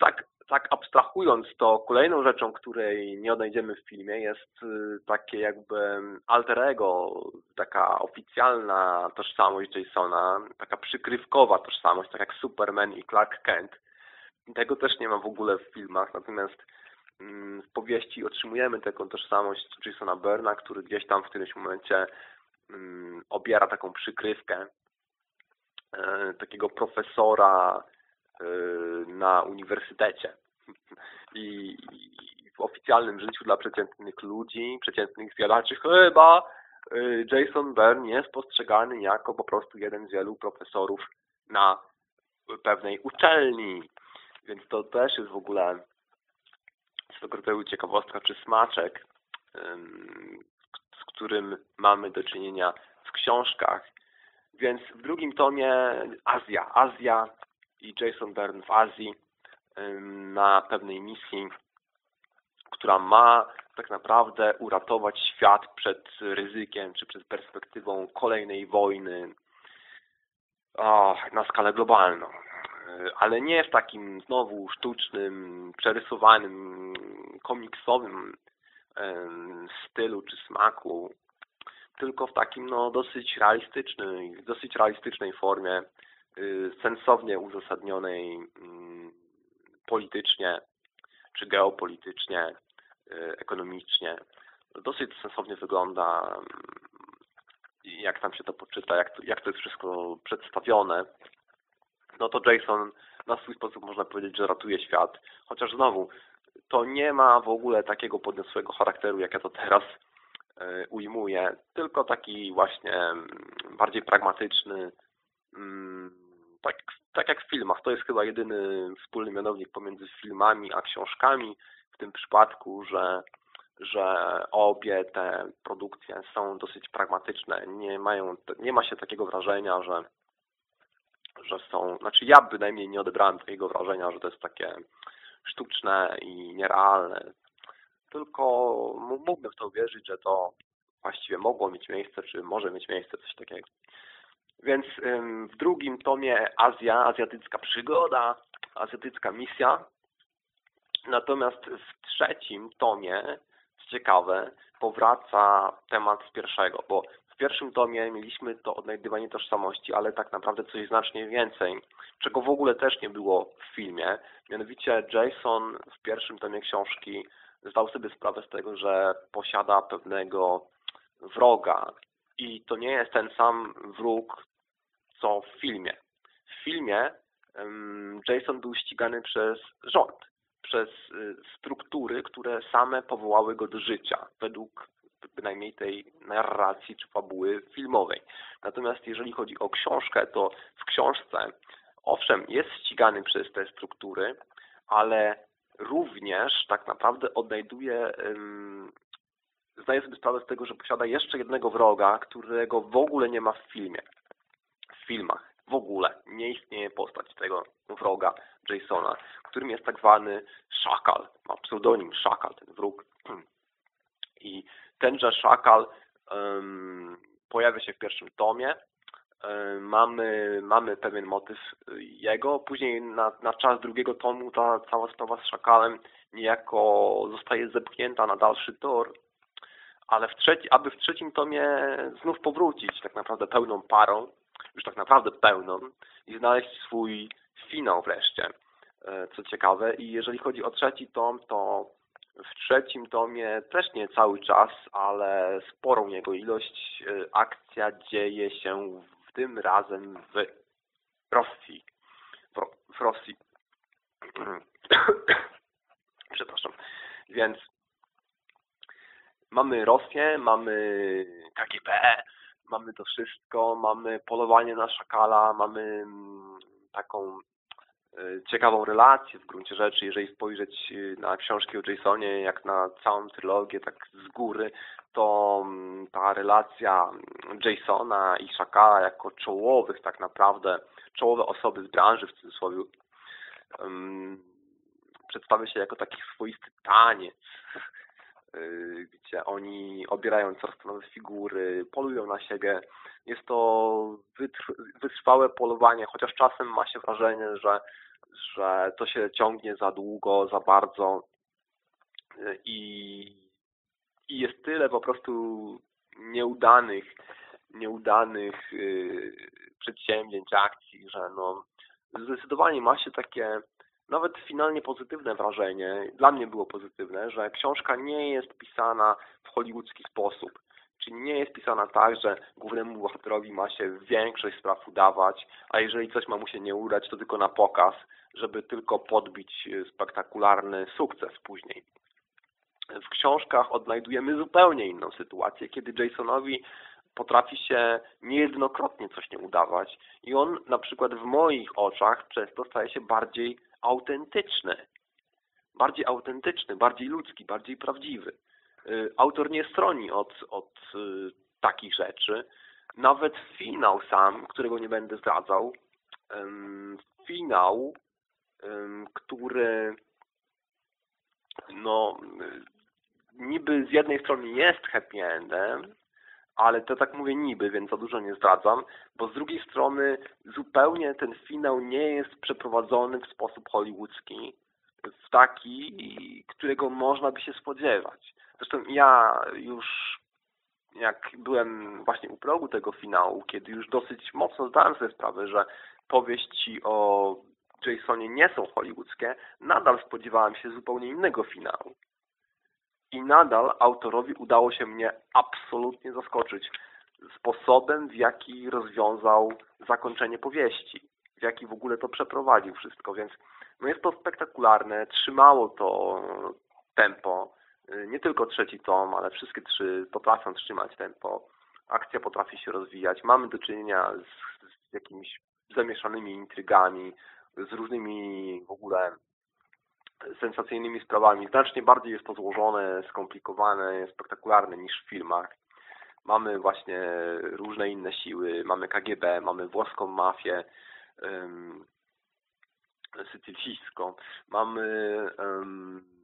Tak, tak abstrahując, to kolejną rzeczą, której nie odnajdziemy w filmie jest y, takie jakby alter ego, taka oficjalna tożsamość Jasona, taka przykrywkowa tożsamość, tak jak Superman i Clark Kent. Tego też nie ma w ogóle w filmach, natomiast mm, w powieści otrzymujemy taką tożsamość Jasona Berna, który gdzieś tam w którymś momencie mm, obiera taką przykrywkę e, takiego profesora e, na uniwersytecie. I, w oficjalnym życiu dla przeciętnych ludzi, przeciętnych zjadaczy chyba e, Jason Byrne jest postrzegany jako po prostu jeden z wielu profesorów na pewnej uczelni. Więc to też jest w ogóle swego rodzaju ciekawostka czy smaczek, z którym mamy do czynienia w książkach. Więc w drugim tomie Azja. Azja i Jason Byrne w Azji na pewnej misji, która ma tak naprawdę uratować świat przed ryzykiem czy przed perspektywą kolejnej wojny na skalę globalną. Ale nie w takim znowu sztucznym, przerysowanym, komiksowym stylu czy smaku, tylko w takim no, dosyć realistycznej, dosyć realistycznej formie, y, sensownie uzasadnionej mm, politycznie czy geopolitycznie, ekonomicznie. Dosyć sensownie wygląda, mm, jak tam się to poczyta, jak to, jak to jest wszystko przedstawione. No to Jason na swój sposób można powiedzieć, że ratuje świat. Chociaż znowu, to nie ma w ogóle takiego podniosłego charakteru, jak ja to teraz y, ujmuję, tylko taki właśnie mm, bardziej pragmatyczny, tak, tak jak w filmach. To jest chyba jedyny wspólny mianownik pomiędzy filmami a książkami w tym przypadku, że, że obie te produkcje są dosyć pragmatyczne. Nie, mają, nie ma się takiego wrażenia, że, że są... Znaczy ja bynajmniej nie odebrałem takiego wrażenia, że to jest takie sztuczne i nierealne. Tylko mógłbym w to uwierzyć, że to właściwie mogło mieć miejsce, czy może mieć miejsce, coś takiego. Więc w drugim tomie Azja, azjatycka przygoda, azjatycka misja. Natomiast w trzecim tomie, ciekawe, powraca temat z pierwszego, bo pierwszym tomie mieliśmy to odnajdywanie tożsamości, ale tak naprawdę coś znacznie więcej, czego w ogóle też nie było w filmie. Mianowicie Jason w pierwszym tomie książki zdał sobie sprawę z tego, że posiada pewnego wroga, i to nie jest ten sam wróg, co w filmie. W filmie Jason był ścigany przez rząd, przez y, struktury, które same powołały go do życia, według bynajmniej tej narracji czy fabuły filmowej. Natomiast jeżeli chodzi o książkę, to w książce owszem, jest ścigany przez te struktury, ale również tak naprawdę odnajduje zdaje sobie sprawę z tego, że posiada jeszcze jednego wroga, którego w ogóle nie ma w filmie. W filmach w ogóle nie istnieje postać tego wroga Jasona, którym jest tak zwany Szakal. Ma pseudonim Szakal, ten wróg. I tenże Szakal pojawia się w pierwszym tomie. Mamy, mamy pewien motyw jego. Później na, na czas drugiego tomu ta cała sprawa z Szakalem niejako zostaje zepchnięta na dalszy tor ale w trzeci, aby w trzecim tomie znów powrócić tak naprawdę pełną parą, już tak naprawdę pełną i znaleźć swój finał wreszcie, e, co ciekawe. I jeżeli chodzi o trzeci tom, to W trzecim tomie też nie cały czas, ale sporą jego ilość. Akcja dzieje się w tym razem w Rosji. W, Rosji. Przepraszam. Więc mamy Rosję, mamy KGB, mamy to wszystko, mamy polowanie na szakala, mamy mm, taką ciekawą relację w gruncie rzeczy, jeżeli spojrzeć e, na książki o Jasonie, jak na całą trylogię, tak z góry, to mm, ta relacja Jasona i Szakala jako czołowych tak naprawdę, czołowe osoby z branży w cudzysłowie, um, przedstawia się jako taki swoisty taniec, y, gdzie oni obierają coraz to nowe figury, polują na siebie. Jest to wytrwałe polowanie, chociaż czasem ma się wrażenie, że, że to się ciągnie za długo, za bardzo i, i jest tyle po prostu nieudanych, nieudanych yy, przedsięwzięć, akcji, że no zdecydowanie ma się takie nawet finalnie pozytywne wrażenie, dla mnie było pozytywne, że książka nie jest pisana w hollywoodzki sposób. Nie jest pisana tak, że głównemu bohaterowi ma się większość spraw udawać, a jeżeli coś ma mu się nie udać, to tylko na pokaz, żeby tylko podbić spektakularny sukces później. W książkach odnajdujemy zupełnie inną sytuację, kiedy Jasonowi potrafi się niejednokrotnie coś nie udawać i on na przykład w moich oczach przez to staje się bardziej autentyczny. Bardziej autentyczny, bardziej ludzki, bardziej prawdziwy. Y, autor nie stroni od, od y, takich rzeczy. Nawet finał sam, którego nie będę zdradzał, finał, który no niby z jednej strony jest happy endem, ale to tak mówię niby, więc za dużo nie zdradzam, bo z drugiej strony zupełnie ten finał nie jest przeprowadzony w sposób hollywoodzki, w taki, którego można by się spodziewać. Zresztą ja już jak byłem właśnie u progu tego finału, kiedy już dosyć mocno zdałem sobie sprawę, że powieści o Jasonie nie są hollywoodzkie, nadal spodziewałem się zupełnie innego finału. I nadal autorowi udało się mnie absolutnie zaskoczyć sposobem, w jaki rozwiązał zakończenie powieści, w jaki w ogóle to przeprowadził wszystko, więc no jest to spektakularne, trzymało to tempo, nie tylko trzeci tom, ale wszystkie trzy potrafią trzymać tempo, akcja potrafi się rozwijać, mamy do czynienia z, z jakimiś zamieszanymi intrygami, z różnymi w ogóle sensacyjnymi sprawami. Znacznie bardziej jest to złożone, skomplikowane, spektakularne niż w filmach. Mamy właśnie różne inne siły, mamy KGB, mamy włoską mafię um, sycylijską, mamy um,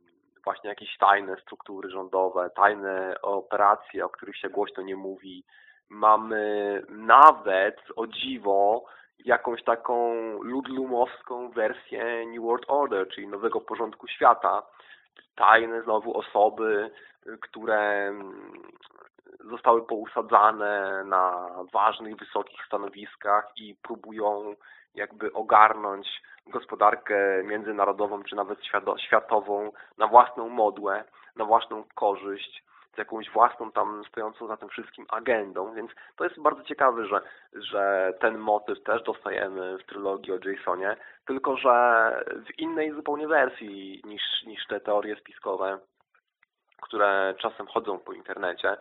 właśnie jakieś tajne struktury rządowe, tajne operacje, o których się głośno nie mówi. Mamy nawet, o dziwo, jakąś taką ludlumowską wersję New World Order, czyli nowego porządku świata. Tajne znowu osoby, które zostały pousadzane na ważnych, wysokich stanowiskach i próbują jakby ogarnąć gospodarkę międzynarodową, czy nawet światową na własną modłę, na własną korzyść z jakąś własną tam stojącą za tym wszystkim agendą, więc to jest bardzo ciekawe, że, że ten motyw też dostajemy w trylogii o Jasonie, tylko że w innej zupełnie wersji niż, niż te teorie spiskowe, które czasem chodzą po internecie.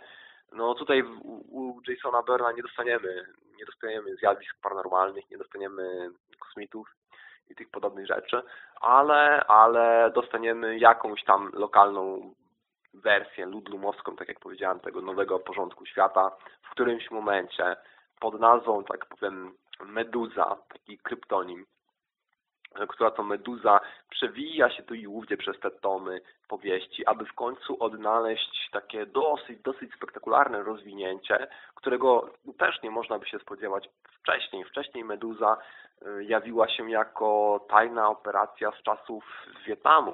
No tutaj u Jasona Berna nie dostaniemy, nie dostaniemy zjawisk paranormalnych, nie dostaniemy kosmitów i tych podobnych rzeczy, ale, ale dostaniemy jakąś tam lokalną wersję ludlumowską, tak jak powiedziałem, tego nowego porządku świata, w którymś momencie pod nazwą, tak powiem, Meduza, taki kryptonim, która to meduza przewija się tu i ówdzie przez te tomy powieści, aby w końcu odnaleźć takie dosyć, dosyć spektakularne rozwinięcie, którego też nie można by się spodziewać wcześniej. Wcześniej meduza y, jawiła się jako tajna operacja z czasów Wietnamu,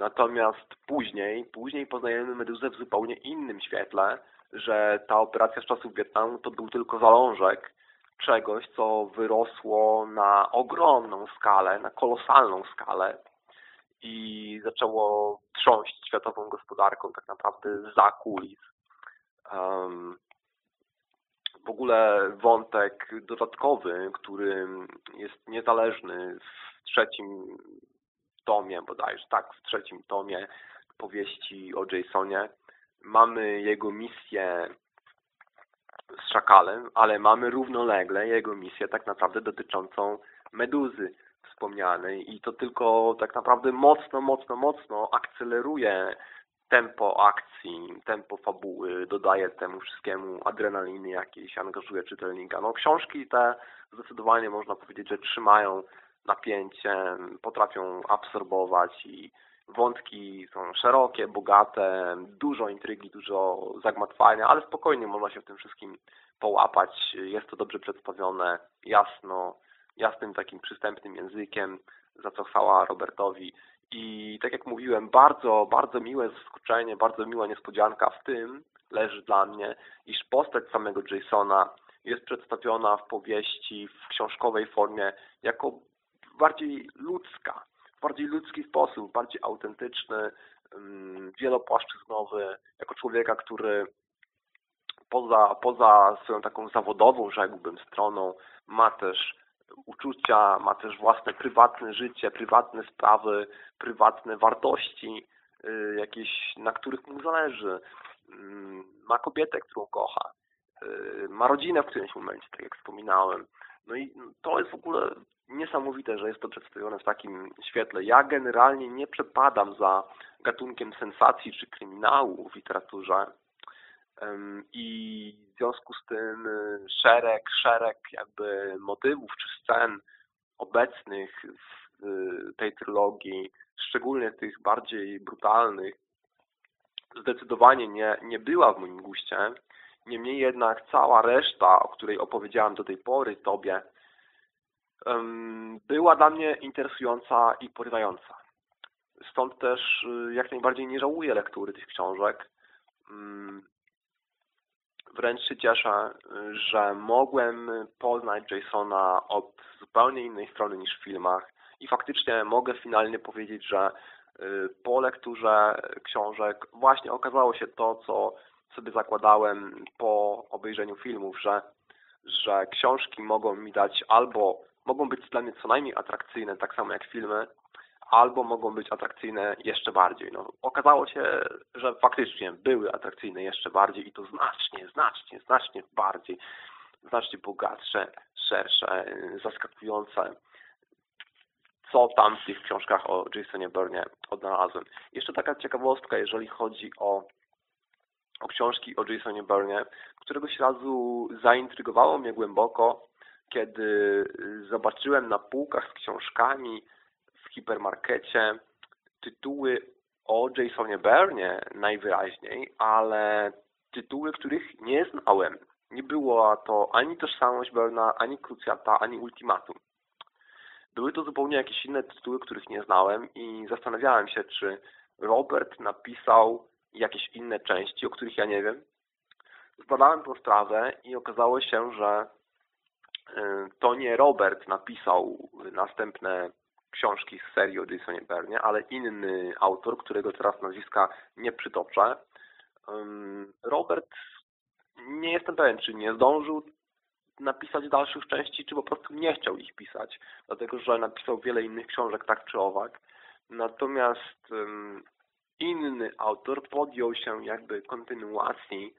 Natomiast później, później poznajemy Meduzę w zupełnie innym świetle, że ta operacja z czasów Wietnamu to był tylko zalążek czegoś, co wyrosło na ogromną skalę, na kolosalną skalę i zaczęło trząść światową gospodarką tak naprawdę za kulis. Um, w ogóle wątek dodatkowy, który jest niezależny w trzecim tomie bodajże, tak, w trzecim tomie powieści o Jasonie. Mamy jego misję z Szakalem, ale mamy równolegle jego misję tak naprawdę dotyczącą Meduzy wspomnianej i to tylko tak naprawdę mocno, mocno, mocno akceleruje tempo akcji, tempo fabuły, dodaje temu wszystkiemu adrenaliny jakiejś, angażuje czytelnika. No książki te zdecydowanie można powiedzieć, że trzymają napięcie, potrafią absorbować i wątki są szerokie, bogate, dużo intrygi, dużo zagmatwania, ale spokojnie można się w tym wszystkim połapać. Jest to dobrze przedstawione, jasno, jasnym takim przystępnym językiem, za co chwała Robertowi. I tak jak mówiłem, bardzo, bardzo miłe zaskoczenie, bardzo miła niespodzianka w tym leży dla mnie, iż postać samego Jasona jest przedstawiona w powieści, w książkowej formie jako bardziej ludzka, bardziej ludzki sposób, bardziej autentyczny, wielopłaszczyznowy, jako człowieka, który poza, poza swoją taką zawodową, rzekłbym, stroną ma też uczucia, ma też własne prywatne życie, prywatne sprawy, prywatne wartości, y, jakieś, na których mu zależy. Mm, ma kobietę, którą kocha. Y, ma rodzinę w którymś momencie, tak jak wspominałem. No i to jest w ogóle niesamowite, że jest to przedstawione w takim świetle. Ja generalnie nie przepadam za gatunkiem sensacji czy kryminału w literaturze i w związku z tym y, szereg, szereg jakby motywów czy scen obecnych w y, tej trylogii, szczególnie tych bardziej brutalnych, zdecydowanie nie, nie była w moim guście. Niemniej jednak cała reszta, o której opowiedziałem do tej pory Tobie, była dla mnie interesująca i porywająca. Stąd też y, jak najbardziej nie żałuję lektury tych książek. Mm, wręcz się cieszę, że mogłem poznać Jasona od zupełnie innej strony niż w filmach i faktycznie mogę finalnie powiedzieć, że y, po lekturze książek właśnie okazało się to, co sobie zakładałem po obejrzeniu filmów, że, że książki mogą mi dać albo mogą być dla mnie co najmniej atrakcyjne, tak samo jak filmy, albo mogą być atrakcyjne jeszcze bardziej. No, okazało się, że faktycznie były atrakcyjne jeszcze bardziej i to znacznie, znacznie, znacznie bardziej, znacznie bogatsze, szersze, zaskakujące. Co tam w tych książkach o Jasonie Byrne odnalazłem. Jeszcze taka ciekawostka, jeżeli chodzi o, o książki o Jasonie Byrne, któregoś razu zaintrygowało mnie głęboko, kiedy zobaczyłem na półkach z książkami hipermarkecie tytuły o Jasonie Byrne najwyraźniej, ale tytuły, których nie znałem. Nie była to ani tożsamość Berna, ani krucjata, ani ultimatum. Były to zupełnie jakieś inne tytuły, których nie znałem i zastanawiałem się, czy Robert napisał jakieś inne części, o których ja nie wiem. Zbadałem tą sprawę i okazało się, że y, to nie Robert napisał następne książki z serii o Jasonie Bernie, ale inny autor, którego teraz nazwiska nie przytoczę. Robert, nie jestem pewien, czy nie zdążył napisać dalszych części, czy po prostu nie chciał ich pisać, dlatego że napisał wiele innych książek tak czy owak. Natomiast inny autor podjął się jakby kontynuacji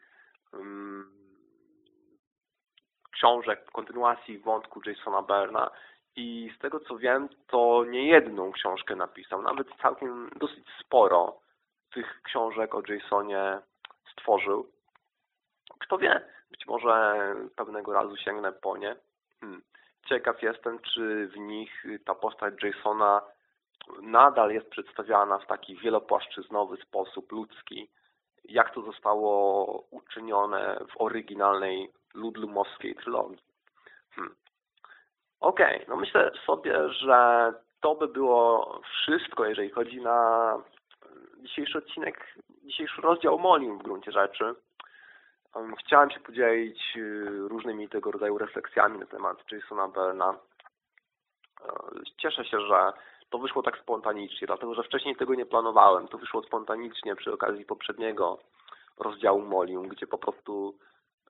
książek, kontynuacji wątku Jasona Berna i z tego co wiem, to nie jedną książkę napisał, nawet całkiem dosyć sporo tych książek o Jasonie stworzył. Kto wie, być może pewnego razu sięgnę po nie. Hmm. Ciekaw jestem, czy w nich ta postać Jasona nadal jest przedstawiana w taki wielopłaszczyznowy sposób ludzki, jak to zostało uczynione w oryginalnej ludlumowskiej trylogii. Hmm. Okej, okay, no myślę sobie, że to by było wszystko, jeżeli chodzi na dzisiejszy odcinek, dzisiejszy rozdział Molim w gruncie rzeczy. Chciałem się podzielić y, różnymi tego rodzaju refleksjami na temat Jasona Berna. Cieszę się, że to wyszło tak spontanicznie, dlatego że wcześniej tego nie planowałem. To wyszło spontanicznie przy okazji poprzedniego rozdziału Molium, gdzie po prostu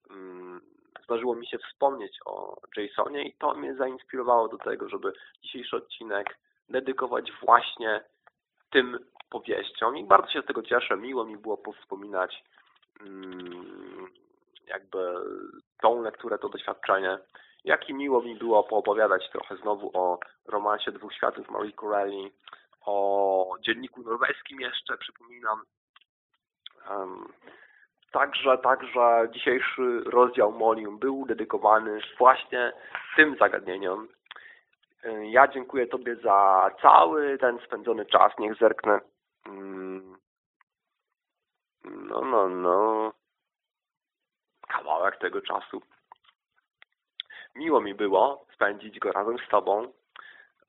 mm, zdarzyło mi się wspomnieć o Jasonie i to mnie zainspirowało do tego, żeby dzisiejszy odcinek dedykować właśnie tym powieściom i bardzo się z tego cieszę. Miło mi było powspominać mm, jakby tą lekturę, to doświadczenie. Jak i miło mi było poopowiadać trochę znowu o romansie Dwóch Światów Marie Corelli, o dzienniku norweskim jeszcze, przypominam. Także, także dzisiejszy rozdział Molium był dedykowany właśnie tym zagadnieniom. Ja dziękuję Tobie za cały ten spędzony czas. Niech zerknę. Mm. No, no, no. Kawałek tego czasu. Miło mi było spędzić go razem z Tobą,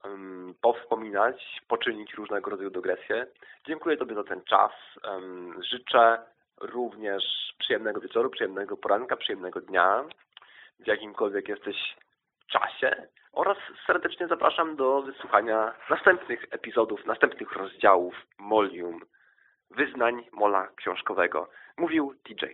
um, powspominać, poczynić różnego rodzaju dygresje. Dziękuję Tobie za ten czas. Um, życzę również przyjemnego wieczoru, przyjemnego poranka, przyjemnego dnia, w jakimkolwiek jesteś czasie oraz serdecznie zapraszam do wysłuchania następnych epizodów, następnych rozdziałów Molium, wyznań Mola Książkowego. Mówił TJ.